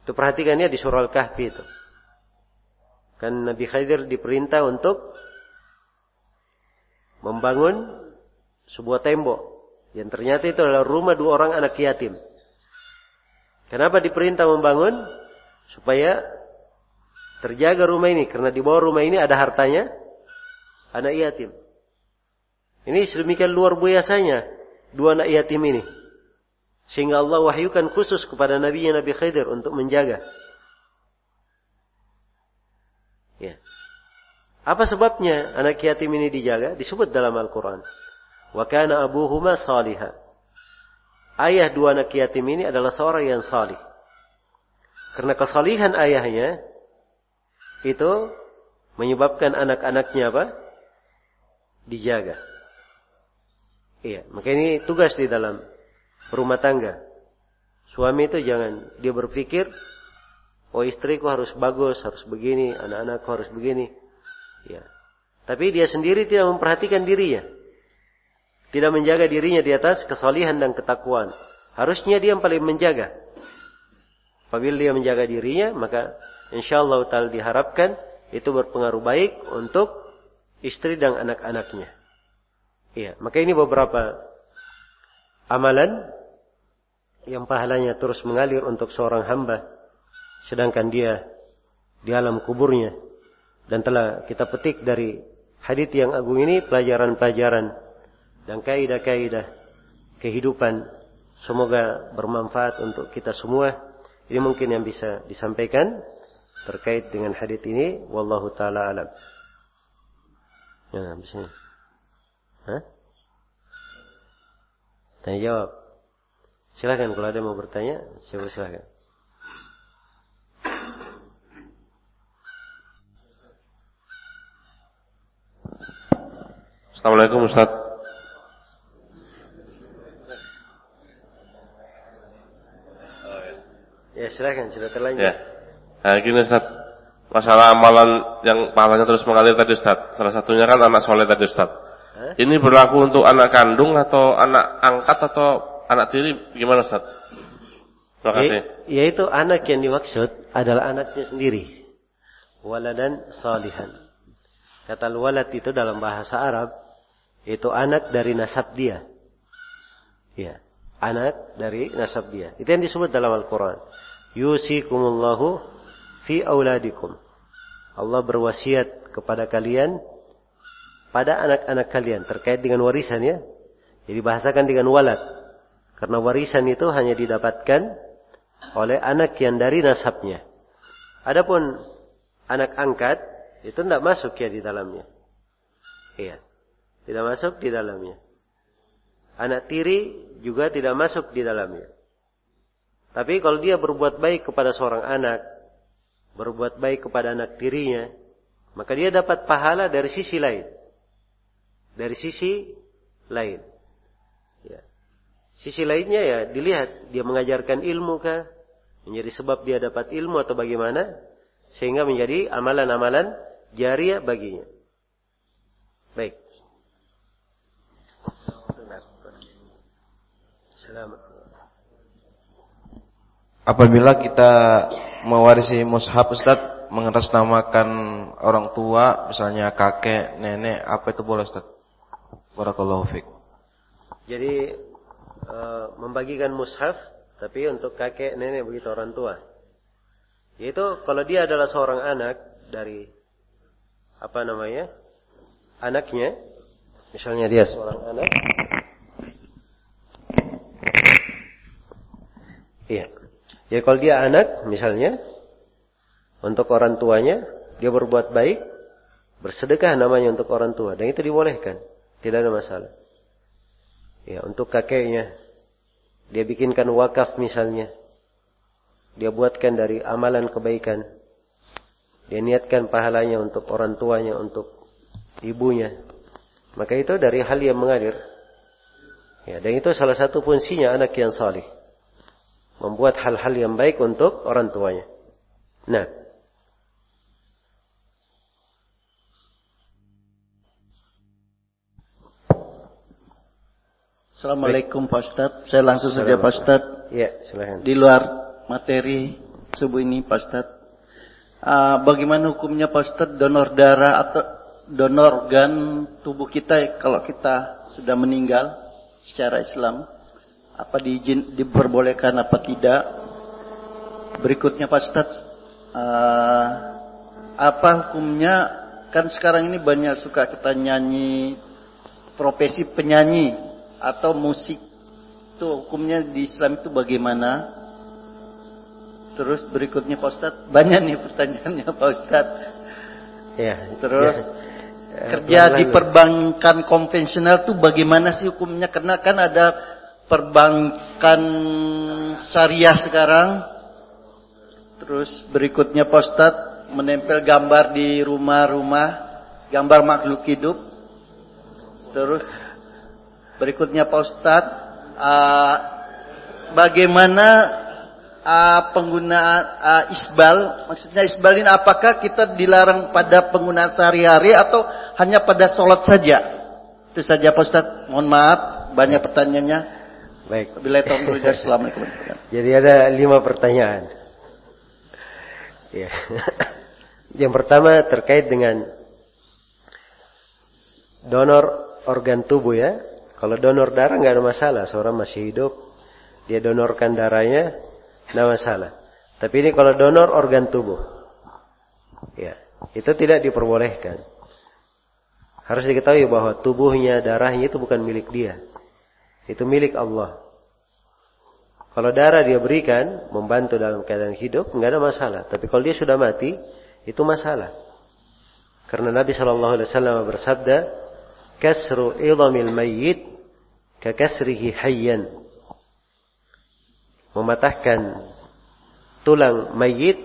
Itu perhatikannya di surah Al-Kahfi itu. Kan Nabi Khidir diperintah untuk membangun sebuah tembok yang ternyata itu adalah rumah dua orang anak yatim. Kenapa diperintah membangun? Supaya terjaga rumah ini karena di bawah rumah ini ada hartanya anak yatim. Ini sedemikian luar biasanya dua anak yatim ini. Sehingga Allah wahyukan khusus kepada Nabi Nabi Khidir untuk menjaga. Ya. Apa sebabnya anak yatim ini dijaga? Disebut dalam Al-Quran. Wa kana abuhuma salihah. Ayah dua anak yatim ini adalah seorang yang salih. Karena kesalihan ayahnya itu menyebabkan anak-anaknya apa? Dijaga. Iya, maka ini tugas di dalam rumah tangga. Suami itu jangan dia berpikir, oh istriku harus bagus, harus begini, anak-anakku harus begini. Ya. Tapi dia sendiri tidak memperhatikan dirinya. Tidak menjaga dirinya di atas kesalihan dan ketakwaan. Harusnya dia yang paling menjaga. Apabila dia menjaga dirinya, maka insya Allah ta'ala diharapkan itu berpengaruh baik untuk istri dan anak-anaknya. Iya, maka ini beberapa amalan yang pahalanya terus mengalir untuk seorang hamba sedangkan dia di alam kuburnya dan telah kita petik dari hadits yang agung ini pelajaran-pelajaran dan kaidah-kaidah kehidupan semoga bermanfaat untuk kita semua. Ini mungkin yang bisa disampaikan terkait dengan hadits ini wallahu taala alam. Ya, bisa. Hah? Tanya jawab. Silakan kalau ada mau bertanya, silakan. Assalamualaikum Ustaz. Ya silakan, sudah terlanjur. Ya. Nah, gini Ustaz. Masalah amalan yang pahalanya terus mengalir tadi Ustaz. Salah satunya kan anak soleh tadi Ustaz. Hah? Ini berlaku untuk anak kandung atau anak angkat atau anak tiri gimana Ustaz? Terima kasih. Ya, yaitu anak yang dimaksud adalah anaknya sendiri. Waladan salihan. Kata walad itu dalam bahasa Arab itu anak dari nasab dia. Ya, anak dari nasab dia. Itu yang disebut dalam Al-Quran. Yusikumullahu fi auladikum. Allah berwasiat kepada kalian pada anak-anak kalian terkait dengan warisan ya. Jadi bahasakan dengan walad. Karena warisan itu hanya didapatkan oleh anak yang dari nasabnya. Adapun anak angkat itu tidak masuk ya di dalamnya. Iya. Tidak masuk di dalamnya. Anak tiri juga tidak masuk di dalamnya. Tapi kalau dia berbuat baik kepada seorang anak, berbuat baik kepada anak tirinya, maka dia dapat pahala dari sisi lain. Dari sisi lain. Ya. Sisi lainnya ya dilihat dia mengajarkan ilmu kah, menjadi sebab dia dapat ilmu atau bagaimana, sehingga menjadi amalan-amalan jariah baginya. Baik. Apabila kita mewarisi mushaf Ustaz mengatasnamakan orang tua misalnya kakek, nenek, apa itu boleh Ustaz? Barakallahu fiik. Jadi e, membagikan mushaf tapi untuk kakek, nenek begitu orang tua. Yaitu kalau dia adalah seorang anak dari apa namanya? anaknya, misalnya dia seorang anak. Iya. Ya kalau dia anak misalnya untuk orang tuanya dia berbuat baik, bersedekah namanya untuk orang tua dan itu dibolehkan, tidak ada masalah. Ya, untuk kakeknya dia bikinkan wakaf misalnya. Dia buatkan dari amalan kebaikan. Dia niatkan pahalanya untuk orang tuanya, untuk ibunya. Maka itu dari hal yang mengalir. Ya, dan itu salah satu fungsinya anak yang salih membuat hal-hal yang baik untuk orang tuanya. Nah, Assalamualaikum Pak Ustadz. Saya langsung saja Pak Ustadz. Ya, silahkan. Di luar materi subuh ini Pak Ustadz. Uh, bagaimana hukumnya Pak Ustadz donor darah atau donor organ tubuh kita kalau kita sudah meninggal secara Islam? Apa diizin diperbolehkan apa tidak? Berikutnya Pak Ustaz uh, apa hukumnya? Kan sekarang ini banyak suka kita nyanyi profesi penyanyi atau musik. Itu hukumnya di Islam itu bagaimana? Terus berikutnya Pak Ustaz banyak nih pertanyaannya Pak Ustaz ya terus ya. kerja di perbankan konvensional itu bagaimana sih hukumnya? Karena kan ada perbankan syariah sekarang. Terus berikutnya postat menempel gambar di rumah-rumah, gambar makhluk hidup. Terus berikutnya postat uh, bagaimana uh, penggunaan uh, isbal? Maksudnya isbal ini apakah kita dilarang pada penggunaan sehari-hari atau hanya pada sholat saja? Itu saja Pak Ustaz. Mohon maaf, banyak pertanyaannya. Baik. Assalamualaikum. Jadi ada lima pertanyaan. Ya. Yang pertama terkait dengan donor organ tubuh ya. Kalau donor darah nggak ada masalah, seorang masih hidup, dia donorkan darahnya, nggak masalah. Tapi ini kalau donor organ tubuh, ya itu tidak diperbolehkan. Harus diketahui bahwa tubuhnya, darahnya itu bukan milik dia. Itu milik Allah. Kalau darah dia berikan, membantu dalam keadaan hidup, nggak ada masalah. Tapi kalau dia sudah mati, itu masalah. Karena Nabi Shallallahu Alaihi Wasallam bersabda, "Kasru idamil mayyit kakasrihi hayyan." Mematahkan tulang mayit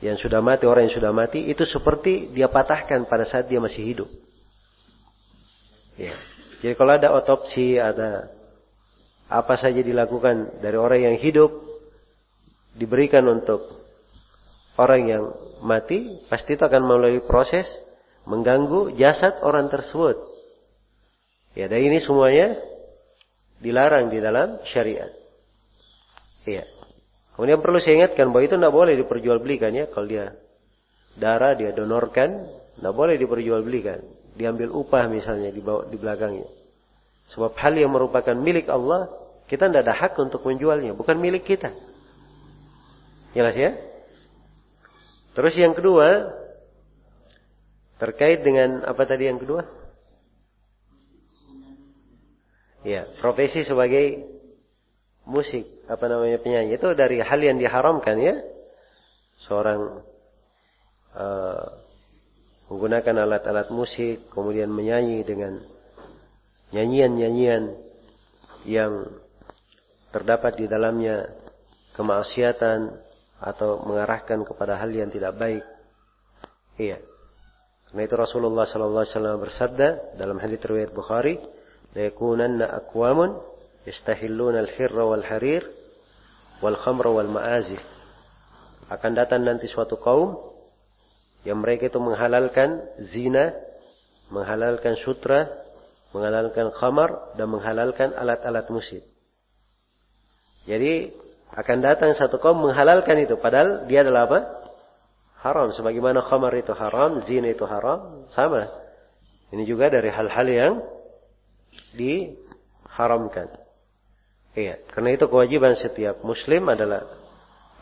yang sudah mati, orang yang sudah mati, itu seperti dia patahkan pada saat dia masih hidup. Ya. Jadi kalau ada otopsi, ada apa saja dilakukan dari orang yang hidup, diberikan untuk orang yang mati, pasti itu akan melalui proses mengganggu jasad orang tersebut. Ya, dan ini semuanya dilarang di dalam syariat. Iya. Kemudian perlu saya ingatkan bahwa itu tidak boleh diperjualbelikan ya. Kalau dia darah dia donorkan, tidak boleh diperjualbelikan diambil upah misalnya di, bawah, di belakangnya. Sebab hal yang merupakan milik Allah, kita tidak ada hak untuk menjualnya, bukan milik kita. Jelas ya? Terus yang kedua, terkait dengan apa tadi yang kedua? Ya, profesi sebagai musik, apa namanya penyanyi itu dari hal yang diharamkan ya. Seorang uh, menggunakan alat-alat musik, kemudian menyanyi dengan nyanyian-nyanyian yang terdapat di dalamnya kemaksiatan atau mengarahkan kepada hal yang tidak baik. Iya. Karena itu Rasulullah sallallahu alaihi wasallam bersabda dalam hadis riwayat Bukhari, "La yakunanna aqwamun yastahilluna al-hirra wal harir wal khamra wal ma'azif." Akan datang nanti suatu kaum yang mereka itu menghalalkan zina, menghalalkan sutra, menghalalkan khamar dan menghalalkan alat-alat musik. Jadi akan datang satu kaum menghalalkan itu padahal dia adalah apa? Haram sebagaimana khamar itu haram, zina itu haram, sama. Ini juga dari hal-hal yang diharamkan. Iya, karena itu kewajiban setiap muslim adalah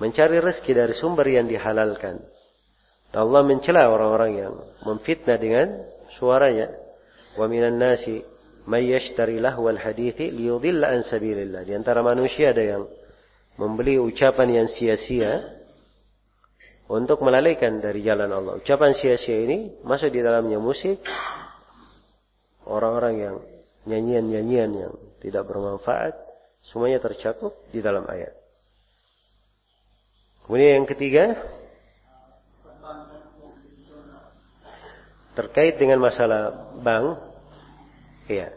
mencari rezeki dari sumber yang dihalalkan. Dan Allah mencela orang-orang yang memfitnah dengan suaranya. Wa minan nasi may yashtari lahwal hadithi liyudilla an sabilillah. Di antara manusia ada yang membeli ucapan yang sia-sia untuk melalaikan dari jalan Allah. Ucapan sia-sia ini masuk di dalamnya musik, orang-orang yang nyanyian-nyanyian yang tidak bermanfaat, semuanya tercakup di dalam ayat. Kemudian yang ketiga, terkait dengan masalah bank, ya,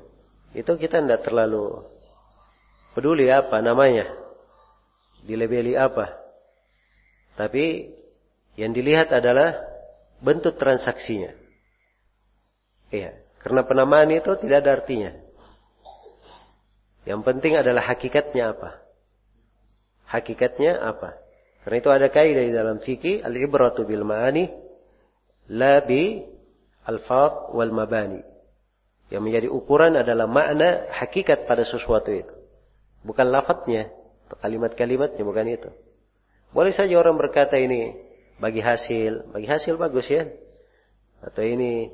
itu kita tidak terlalu peduli apa namanya dilebeli apa. Tapi yang dilihat adalah bentuk transaksinya. Iya, karena penamaan itu tidak ada artinya. Yang penting adalah hakikatnya apa. Hakikatnya apa. Karena itu ada kaidah di dalam fikih al-ibratu bil ma'ani la bi al-fad wal mabani. Yang menjadi ukuran adalah makna hakikat pada sesuatu itu. Bukan lafadznya kalimat-kalimatnya bukan itu. Boleh saja orang berkata ini bagi hasil, bagi hasil bagus ya. Atau ini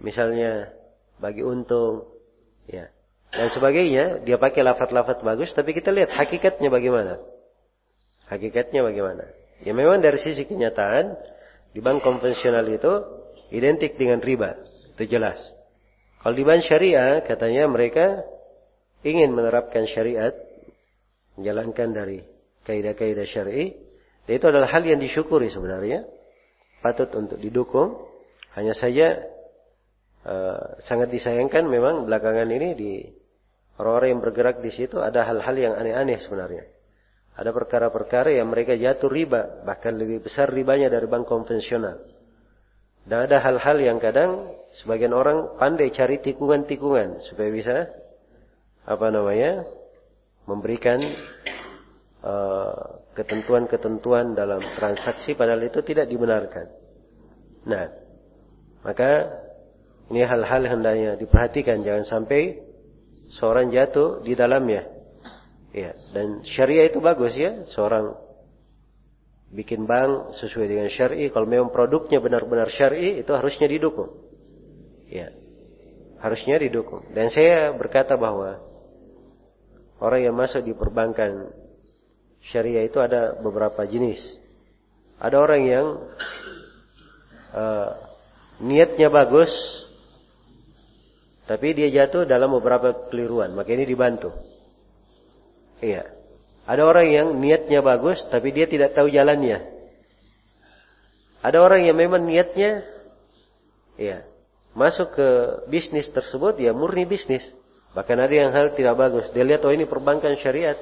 misalnya bagi untung, ya. Dan sebagainya, dia pakai lafat-lafat bagus, tapi kita lihat hakikatnya bagaimana. Hakikatnya bagaimana. Ya memang dari sisi kenyataan, di bank konvensional itu identik dengan riba. Itu jelas. Kalau di bank syariah, katanya mereka ingin menerapkan syariat, menjalankan dari kaidah-kaidah syar'i, dan itu adalah hal yang disyukuri sebenarnya, patut untuk didukung. Hanya saja uh, sangat disayangkan memang belakangan ini di orang-orang yang bergerak di situ ada hal-hal yang aneh-aneh sebenarnya. Ada perkara-perkara yang mereka jatuh riba, bahkan lebih besar ribanya dari bank konvensional. Dan ada hal-hal yang kadang sebagian orang pandai cari tikungan-tikungan supaya bisa apa namanya memberikan uh, ketentuan-ketentuan uh, dalam transaksi padahal itu tidak dibenarkan. Nah, maka ini hal-hal hendaknya diperhatikan jangan sampai seorang jatuh di dalamnya. Ya, dan syariah itu bagus ya, seorang bikin bank sesuai dengan syar'i kalau memang produknya benar-benar syar'i itu harusnya didukung. Ya. Harusnya didukung. Dan saya berkata bahwa orang yang masuk di perbankan syariah itu ada beberapa jenis. Ada orang yang uh, niatnya bagus, tapi dia jatuh dalam beberapa keliruan, maka ini dibantu. Iya. Ada orang yang niatnya bagus, tapi dia tidak tahu jalannya. Ada orang yang memang niatnya, iya, masuk ke bisnis tersebut, ya murni bisnis. Bahkan ada yang hal tidak bagus. Dia lihat, oh ini perbankan syariat.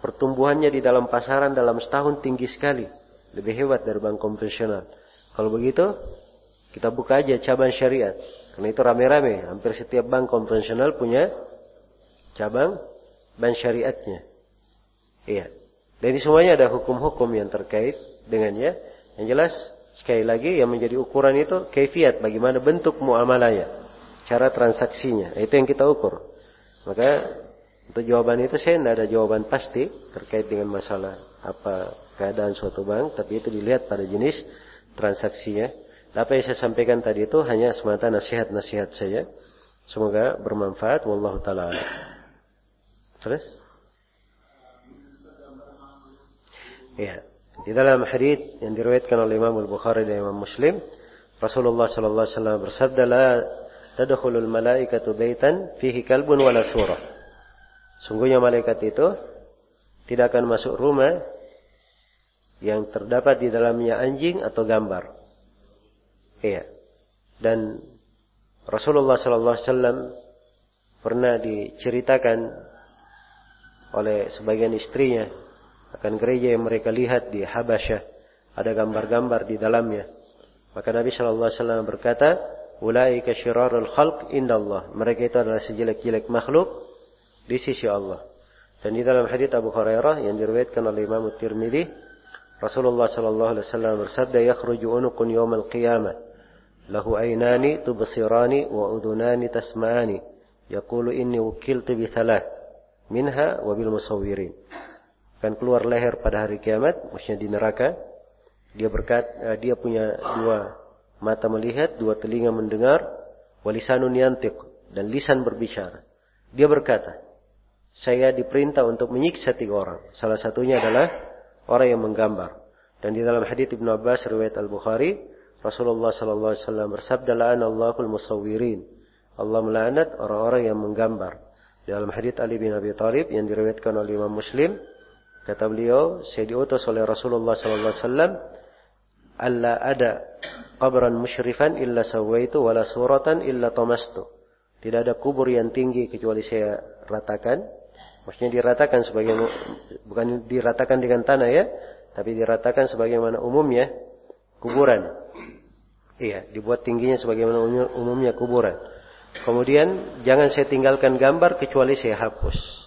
Pertumbuhannya di dalam pasaran dalam setahun tinggi sekali. Lebih hebat dari bank konvensional. Kalau begitu, kita buka aja cabang syariat. Karena itu rame-rame. Hampir setiap bank konvensional punya cabang bank syariatnya. Iya. Dan ini semuanya ada hukum-hukum yang terkait dengannya. Yang jelas, sekali lagi yang menjadi ukuran itu kefiat. Bagaimana bentuk muamalahnya cara transaksinya. Itu yang kita ukur. Maka untuk jawaban itu saya tidak ada jawaban pasti terkait dengan masalah apa keadaan suatu bank, tapi itu dilihat pada jenis transaksinya. Apa yang saya sampaikan tadi itu hanya semata nasihat-nasihat saja. Semoga bermanfaat. Wallahu taala. Terus? Ya. Di dalam hadis yang diriwayatkan oleh Imam Al-Bukhari dan Imam Muslim, Rasulullah sallallahu alaihi wasallam bersabda, "La tadkhulul malaikatu baitan fihi kalbun wala surah. Sungguhnya malaikat itu tidak akan masuk rumah yang terdapat di dalamnya anjing atau gambar. Iya. Dan Rasulullah sallallahu alaihi wasallam pernah diceritakan oleh sebagian istrinya akan gereja yang mereka lihat di Habasyah ada gambar-gambar di dalamnya. Maka Nabi sallallahu alaihi wasallam berkata, "Ulaika syirarul khalq indallah." Mereka itu adalah sejelek-jelek makhluk di sisi Allah. Dan di dalam hadis Abu Hurairah yang diriwayatkan oleh Imam Tirmidzi, Rasulullah sallallahu alaihi wasallam bersabda, "Yakhruju unuqun yawmal qiyamah." lahu ainani tubsirani wa udhunani tasma'ani yaqulu inni wukiltu bi thalath minha wa bil musawwirin akan keluar leher pada hari kiamat maksudnya di neraka. Dia berkat uh, dia punya dua mata melihat dua telinga mendengar. Walisanun yantiq dan lisan berbicara. Dia berkata saya diperintah untuk menyiksa tiga orang. Salah satunya adalah orang yang menggambar. Dan di dalam hadits Ibnu Abbas riwayat Al-Bukhari Rasulullah sallallahu alaihi wasallam bersabda Allahul musawwirin. Allah melaknat orang-orang yang menggambar. Dalam hadis Ali bin Abi Thalib yang diriwayatkan oleh Imam Muslim, kata beliau, saya diutus oleh Rasulullah sallallahu alaihi wasallam alla ada qabran musyrifan illa sawaitu wala suratan illa tamastu. Tidak ada kubur yang tinggi kecuali saya ratakan. Maksudnya diratakan sebagai bukan diratakan dengan tanah ya, tapi diratakan sebagaimana umumnya kuburan. Iya, dibuat tingginya sebagaimana umumnya kuburan. Kemudian jangan saya tinggalkan gambar kecuali saya hapus.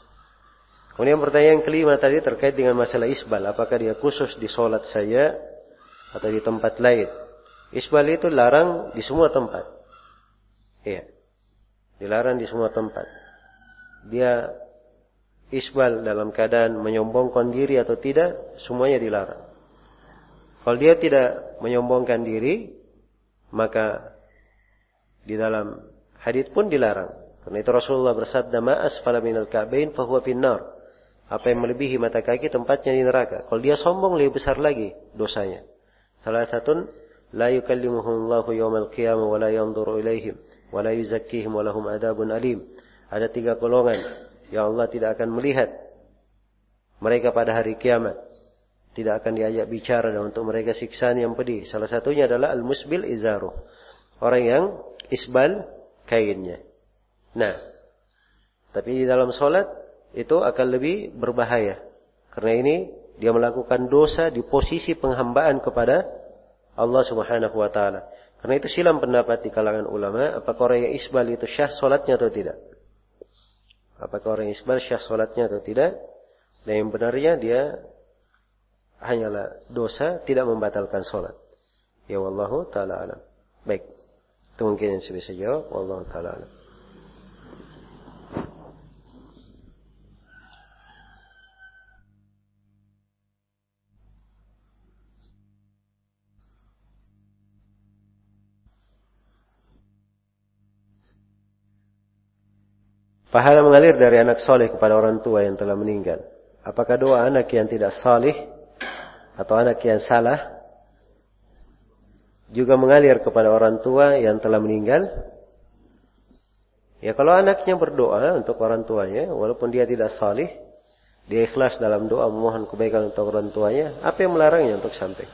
Kemudian pertanyaan kelima tadi terkait dengan masalah isbal. Apakah dia khusus di sholat saya atau di tempat lain? Isbal itu larang di semua tempat. Iya. Dilarang di semua tempat. Dia isbal dalam keadaan menyombongkan diri atau tidak, semuanya dilarang. Kalau dia tidak menyombongkan diri, maka di dalam hadis pun dilarang. Karena itu Rasulullah bersabda, "Ma asfala minal ka'bain fahuwa finnar." Apa yang melebihi mata kaki tempatnya di neraka. Kalau dia sombong lebih besar lagi dosanya. Salah satu la yukallimuhum Allahu yawmal qiyamah wa la yanzuru ilaihim wa la yuzakkihim wa lahum adabun alim. Ada tiga golongan yang Allah tidak akan melihat mereka pada hari kiamat tidak akan diajak bicara dan untuk mereka siksaan yang pedih. Salah satunya adalah al-musbil izaru. Orang yang isbal kainnya. Nah, tapi di dalam solat itu akan lebih berbahaya. Karena ini dia melakukan dosa di posisi penghambaan kepada Allah Subhanahu wa taala. Karena itu silam pendapat di kalangan ulama apakah orang yang isbal itu syah solatnya atau tidak. Apakah orang yang isbal syah solatnya atau tidak. Dan yang benarnya dia hanyalah dosa tidak membatalkan sholat. Ya wallahu taala alam. Baik. Itu mungkin yang saya bisa jawab. Wallahu taala alam. Pahala mengalir dari anak soleh kepada orang tua yang telah meninggal. Apakah doa anak yang tidak salih atau anak yang salah juga mengalir kepada orang tua yang telah meninggal. Ya kalau anaknya berdoa untuk orang tuanya, walaupun dia tidak salih, dia ikhlas dalam doa memohon kebaikan untuk orang tuanya, apa yang melarangnya untuk sampai?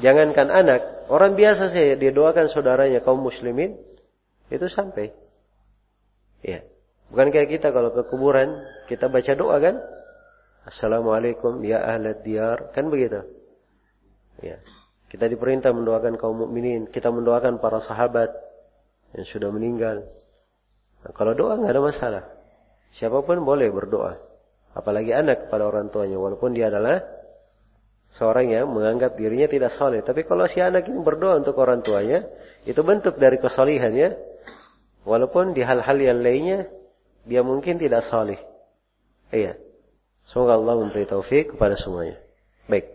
Jangankan anak, orang biasa saja dia doakan saudaranya kaum muslimin, itu sampai. Ya. Bukan kayak kita kalau ke kuburan, kita baca doa kan? Assalamualaikum ya ahlat diyar. Kan begitu. Ya. Kita diperintah mendoakan kaum mukminin, kita mendoakan para sahabat yang sudah meninggal. Nah, kalau doa nggak ada masalah. Siapa pun boleh berdoa. Apalagi anak kepada orang tuanya walaupun dia adalah seorang yang menganggap dirinya tidak soleh. Tapi kalau si anak ini berdoa untuk orang tuanya, itu bentuk dari kesolihannya. Walaupun di hal-hal yang lainnya dia mungkin tidak soleh. Iya. Semoga Allah memberi taufik kepada semuanya. Baik.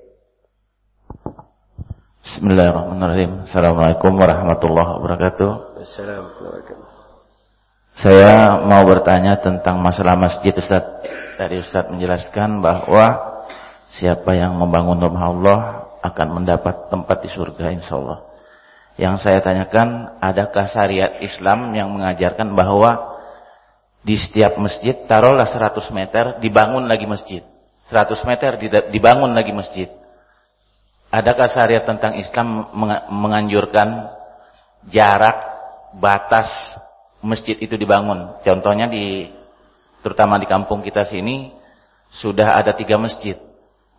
Bismillahirrahmanirrahim. Assalamualaikum warahmatullahi wabarakatuh. Assalamualaikum. Saya mau bertanya tentang masalah masjid Ustaz. Tadi Ustaz menjelaskan bahwa siapa yang membangun rumah Allah akan mendapat tempat di surga insya Allah. Yang saya tanyakan, adakah syariat Islam yang mengajarkan bahwa di setiap masjid taruhlah 100 meter dibangun lagi masjid 100 meter dibangun lagi masjid. Adakah syariat tentang Islam menganjurkan jarak batas masjid itu dibangun? Contohnya di terutama di kampung kita sini sudah ada tiga masjid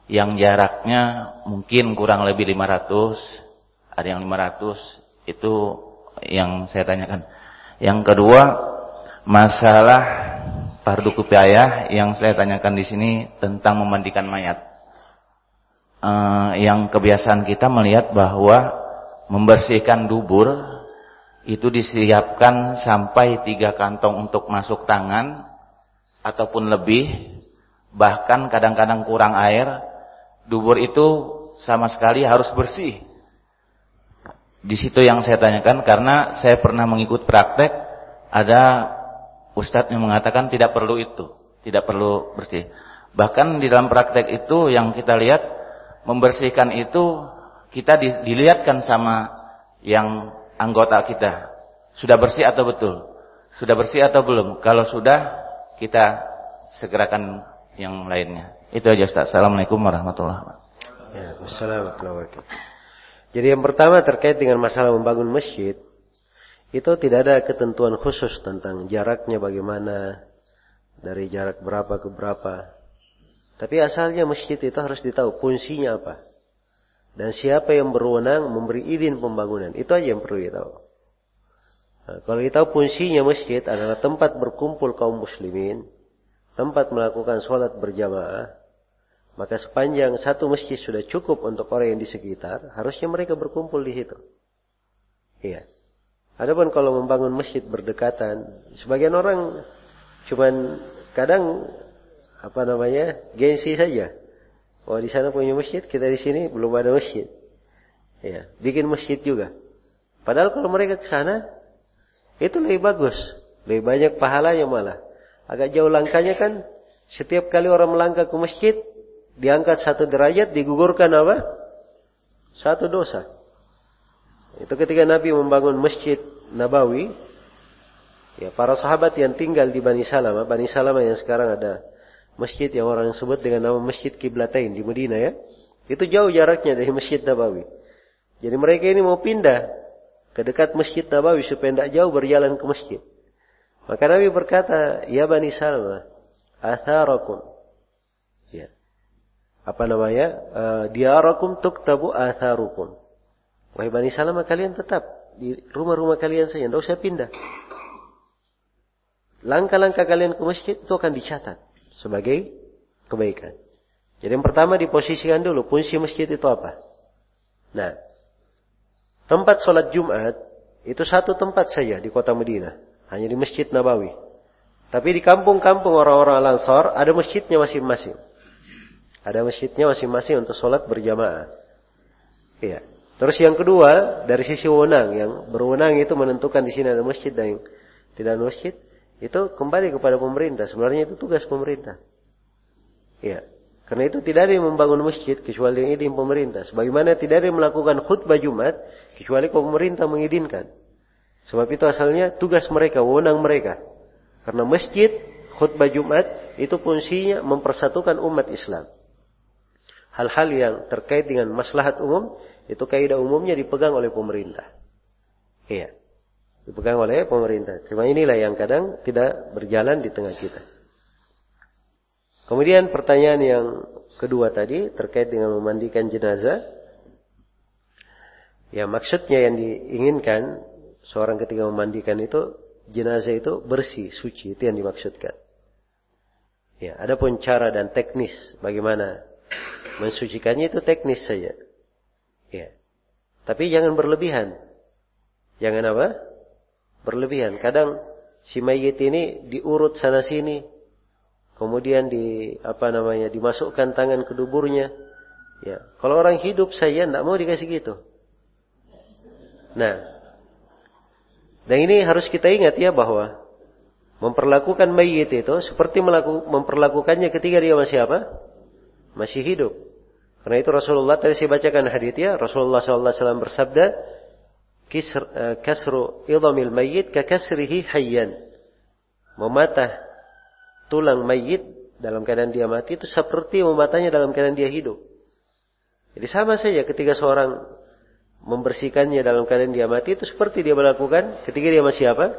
yang jaraknya mungkin kurang lebih 500, ada yang 500, itu yang saya tanyakan. Yang kedua, masalah fardu kifayah yang saya tanyakan di sini tentang memandikan mayat. Uh, yang kebiasaan kita melihat bahwa membersihkan dubur itu disiapkan sampai tiga kantong untuk masuk tangan ataupun lebih bahkan kadang-kadang kurang air dubur itu sama sekali harus bersih di situ yang saya tanyakan karena saya pernah mengikut praktek ada ustadz yang mengatakan tidak perlu itu, tidak perlu bersih. Bahkan di dalam praktek itu yang kita lihat membersihkan itu kita dilihatkan sama yang anggota kita. Sudah bersih atau betul? Sudah bersih atau belum? Kalau sudah kita segerakan yang lainnya. Itu aja Ustaz. Assalamualaikum warahmatullahi wabarakatuh. Ya, Jadi yang pertama terkait dengan masalah membangun masjid, itu tidak ada ketentuan khusus tentang jaraknya bagaimana, dari jarak berapa ke berapa. Tapi asalnya masjid itu harus ditahu fungsinya apa. Dan siapa yang berwenang memberi izin pembangunan. Itu aja yang perlu ditahu. Nah, kalau kita tahu fungsinya masjid adalah tempat berkumpul kaum muslimin, tempat melakukan sholat berjamaah, maka sepanjang satu masjid sudah cukup untuk orang yang di sekitar, harusnya mereka berkumpul di situ. Iya. Adapun kalau membangun masjid berdekatan, sebagian orang cuman kadang apa namanya gengsi saja. Oh di sana punya masjid, kita di sini belum ada masjid. Ya, bikin masjid juga. Padahal kalau mereka ke sana itu lebih bagus, lebih banyak pahalanya malah. Agak jauh langkahnya kan setiap kali orang melangkah ke masjid diangkat satu derajat digugurkan apa? Satu dosa. Itu ketika Nabi membangun masjid Nabawi, ya para sahabat yang tinggal di Bani Salama, Bani Salama yang sekarang ada masjid yang orang sebut dengan nama Masjid Kiblatain di Medina ya. Itu jauh jaraknya dari Masjid Nabawi. Jadi mereka ini mau pindah ke dekat Masjid Nabawi supaya tidak jauh berjalan ke masjid. Maka Nabi berkata, "Ya Bani Salama, atharakum." Ya. Apa namanya? Uh, diarakum tuktabu atharukum. Wahai Bani Salamah kalian tetap di rumah-rumah kalian saja, tidak usah pindah. Langkah-langkah kalian ke masjid itu akan dicatat sebagai kebaikan. Jadi yang pertama diposisikan dulu fungsi masjid itu apa. Nah, tempat sholat Jumat itu satu tempat saja di kota Medina, hanya di Masjid Nabawi. Tapi di kampung-kampung orang-orang Al-Ansar ada masjidnya masing-masing. Ada masjidnya masing-masing untuk sholat berjamaah. Iya. Terus yang kedua, dari sisi wewenang, yang berwenang itu menentukan di sini ada masjid dan yang tidak ada masjid, itu kembali kepada pemerintah. Sebenarnya itu tugas pemerintah. Ya. Karena itu tidak ada yang membangun masjid kecuali yang izin pemerintah. Sebagaimana tidak ada yang melakukan khutbah Jumat kecuali kalau pemerintah mengizinkan. Sebab itu asalnya tugas mereka, wewenang mereka. Karena masjid, khutbah Jumat itu fungsinya mempersatukan umat Islam. Hal-hal yang terkait dengan maslahat umum itu kaidah umumnya dipegang oleh pemerintah. Iya. Dipegang oleh pemerintah. Cuma inilah yang kadang tidak berjalan di tengah kita. Kemudian pertanyaan yang kedua tadi terkait dengan memandikan jenazah. Ya maksudnya yang diinginkan seorang ketika memandikan itu jenazah itu bersih, suci, itu yang dimaksudkan. Ya, ada pun cara dan teknis bagaimana mensucikannya itu teknis saja. Ya. Tapi jangan berlebihan. Jangan apa? Berlebihan. Kadang si mayit ini diurut sana sini. Kemudian di apa namanya dimasukkan tangan ke duburnya. Ya, kalau orang hidup saya tidak mau dikasih gitu. Nah, dan ini harus kita ingat ya bahwa memperlakukan mayit itu seperti melaku, memperlakukannya ketika dia masih apa? Masih hidup. Karena itu Rasulullah tadi saya bacakan hadisnya Rasulullah SAW bersabda, uh, kasru idhamil mayyit ka kasrihi hayyan. Mematah tulang mayit dalam keadaan dia mati itu seperti mematanya dalam keadaan dia hidup. Jadi sama saja ketika seorang membersihkannya dalam keadaan dia mati itu seperti dia melakukan ketika dia masih apa?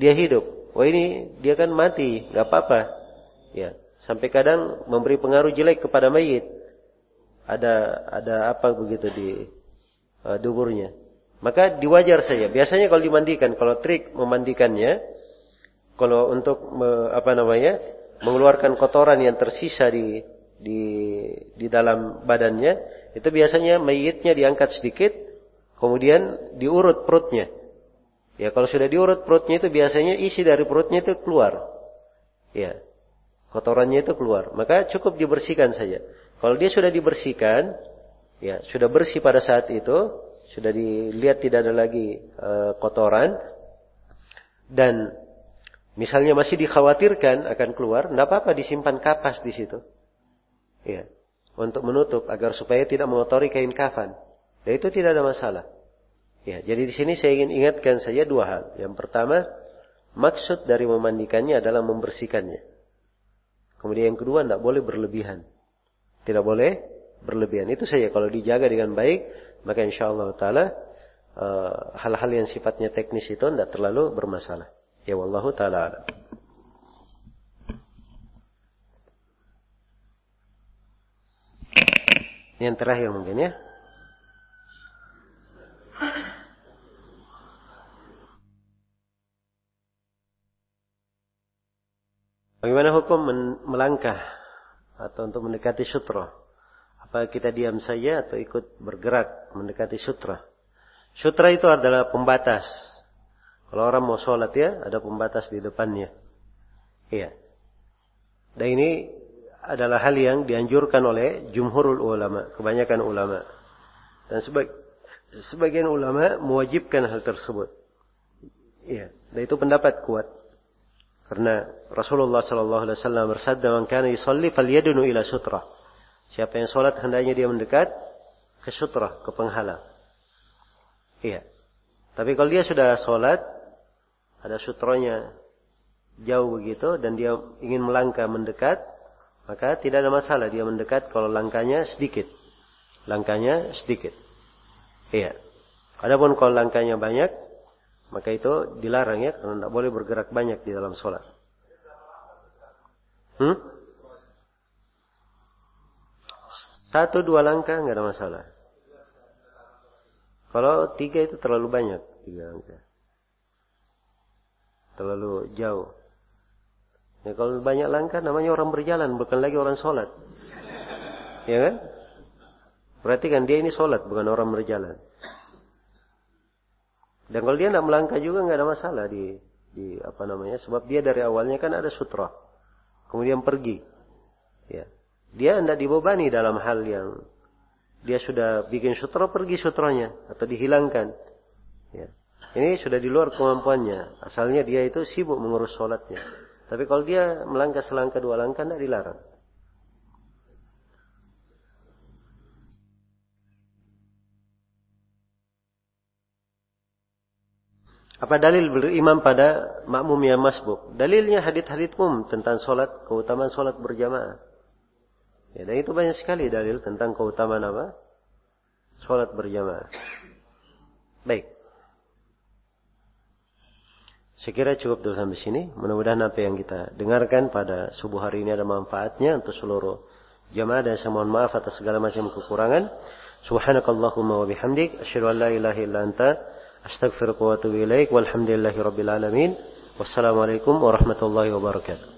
Dia hidup. Wah ini dia kan mati, nggak apa-apa. Ya, sampai kadang memberi pengaruh jelek kepada mayit. Ada ada apa begitu di uh, duburnya. Maka diwajar saja. Biasanya kalau dimandikan, kalau trik memandikannya, kalau untuk me, apa namanya mengeluarkan kotoran yang tersisa di di di dalam badannya, itu biasanya mayitnya diangkat sedikit, kemudian diurut perutnya. Ya, kalau sudah diurut perutnya itu biasanya isi dari perutnya itu keluar. Ya. Kotorannya itu keluar. Maka cukup dibersihkan saja. Kalau dia sudah dibersihkan, ya, sudah bersih pada saat itu, sudah dilihat tidak ada lagi e, kotoran dan misalnya masih dikhawatirkan akan keluar, tidak apa-apa disimpan kapas di situ. Ya, untuk menutup agar supaya tidak mengotori kain kafan. Dan itu tidak ada masalah. Ya, jadi di sini saya ingin ingatkan saja dua hal. Yang pertama, maksud dari memandikannya adalah membersihkannya. Kemudian yang kedua, tidak boleh berlebihan. Tidak boleh berlebihan. Itu saja kalau dijaga dengan baik, maka insya Allah taala eh, hal-hal yang sifatnya teknis itu tidak terlalu bermasalah. Ya wallahu taala Yang terakhir mungkin ya. Bagaimana hukum melangkah atau untuk mendekati sutra? Apa kita diam saja atau ikut bergerak mendekati sutra? Sutra itu adalah pembatas. Kalau orang mau sholat ya, ada pembatas di depannya. Iya. Dan ini adalah hal yang dianjurkan oleh jumhurul ulama, kebanyakan ulama. Dan sebag sebagian ulama mewajibkan hal tersebut. Iya, dan itu pendapat kuat. Karena Rasulullah sallallahu alaihi wasallam bersabda, "Man kana yusalli falyadunu ila sutra." Siapa yang sholat hendaknya dia mendekat ke sutra, ke penghalang. Iya. Tapi kalau dia sudah sholat, ada sutronya jauh begitu dan dia ingin melangkah mendekat, maka tidak ada masalah dia mendekat kalau langkahnya sedikit. Langkahnya sedikit. Iya. Adapun kalau langkahnya banyak, maka itu dilarang ya karena tidak boleh bergerak banyak di dalam sholat. Hmm? Satu dua langkah nggak ada masalah. Kalau tiga itu terlalu banyak tiga langkah. Terlalu jauh. Ya kalau banyak langkah namanya orang berjalan bukan lagi orang sholat. Ya kan? Berarti kan dia ini sholat bukan orang berjalan. Dan kalau dia tidak melangkah juga nggak ada masalah di di apa namanya sebab dia dari awalnya kan ada sutra kemudian pergi ya dia tidak dibebani dalam hal yang dia sudah bikin sutra pergi sutranya atau dihilangkan. Ya. Ini sudah di luar kemampuannya. Asalnya dia itu sibuk mengurus sholatnya. Tapi kalau dia melangkah selangkah dua langkah tidak dilarang. Apa dalil berimam pada makmum yang masbuk? Dalilnya hadith-hadith umum tentang sholat, keutamaan sholat berjamaah. Ya, dan itu banyak sekali dalil tentang keutamaan apa? Sholat berjamaah. Baik. Saya kira cukup dulu sampai sini. Mudah-mudahan apa yang kita dengarkan pada subuh hari ini ada manfaatnya untuk seluruh jamaah dan saya mohon maaf atas segala macam kekurangan. Subhanakallahumma wa bihamdik asyhadu an la illa anta أستغفرك وأتوب إليك والحمد لله رب العالمين والسلام عليكم ورحمة الله وبركاته.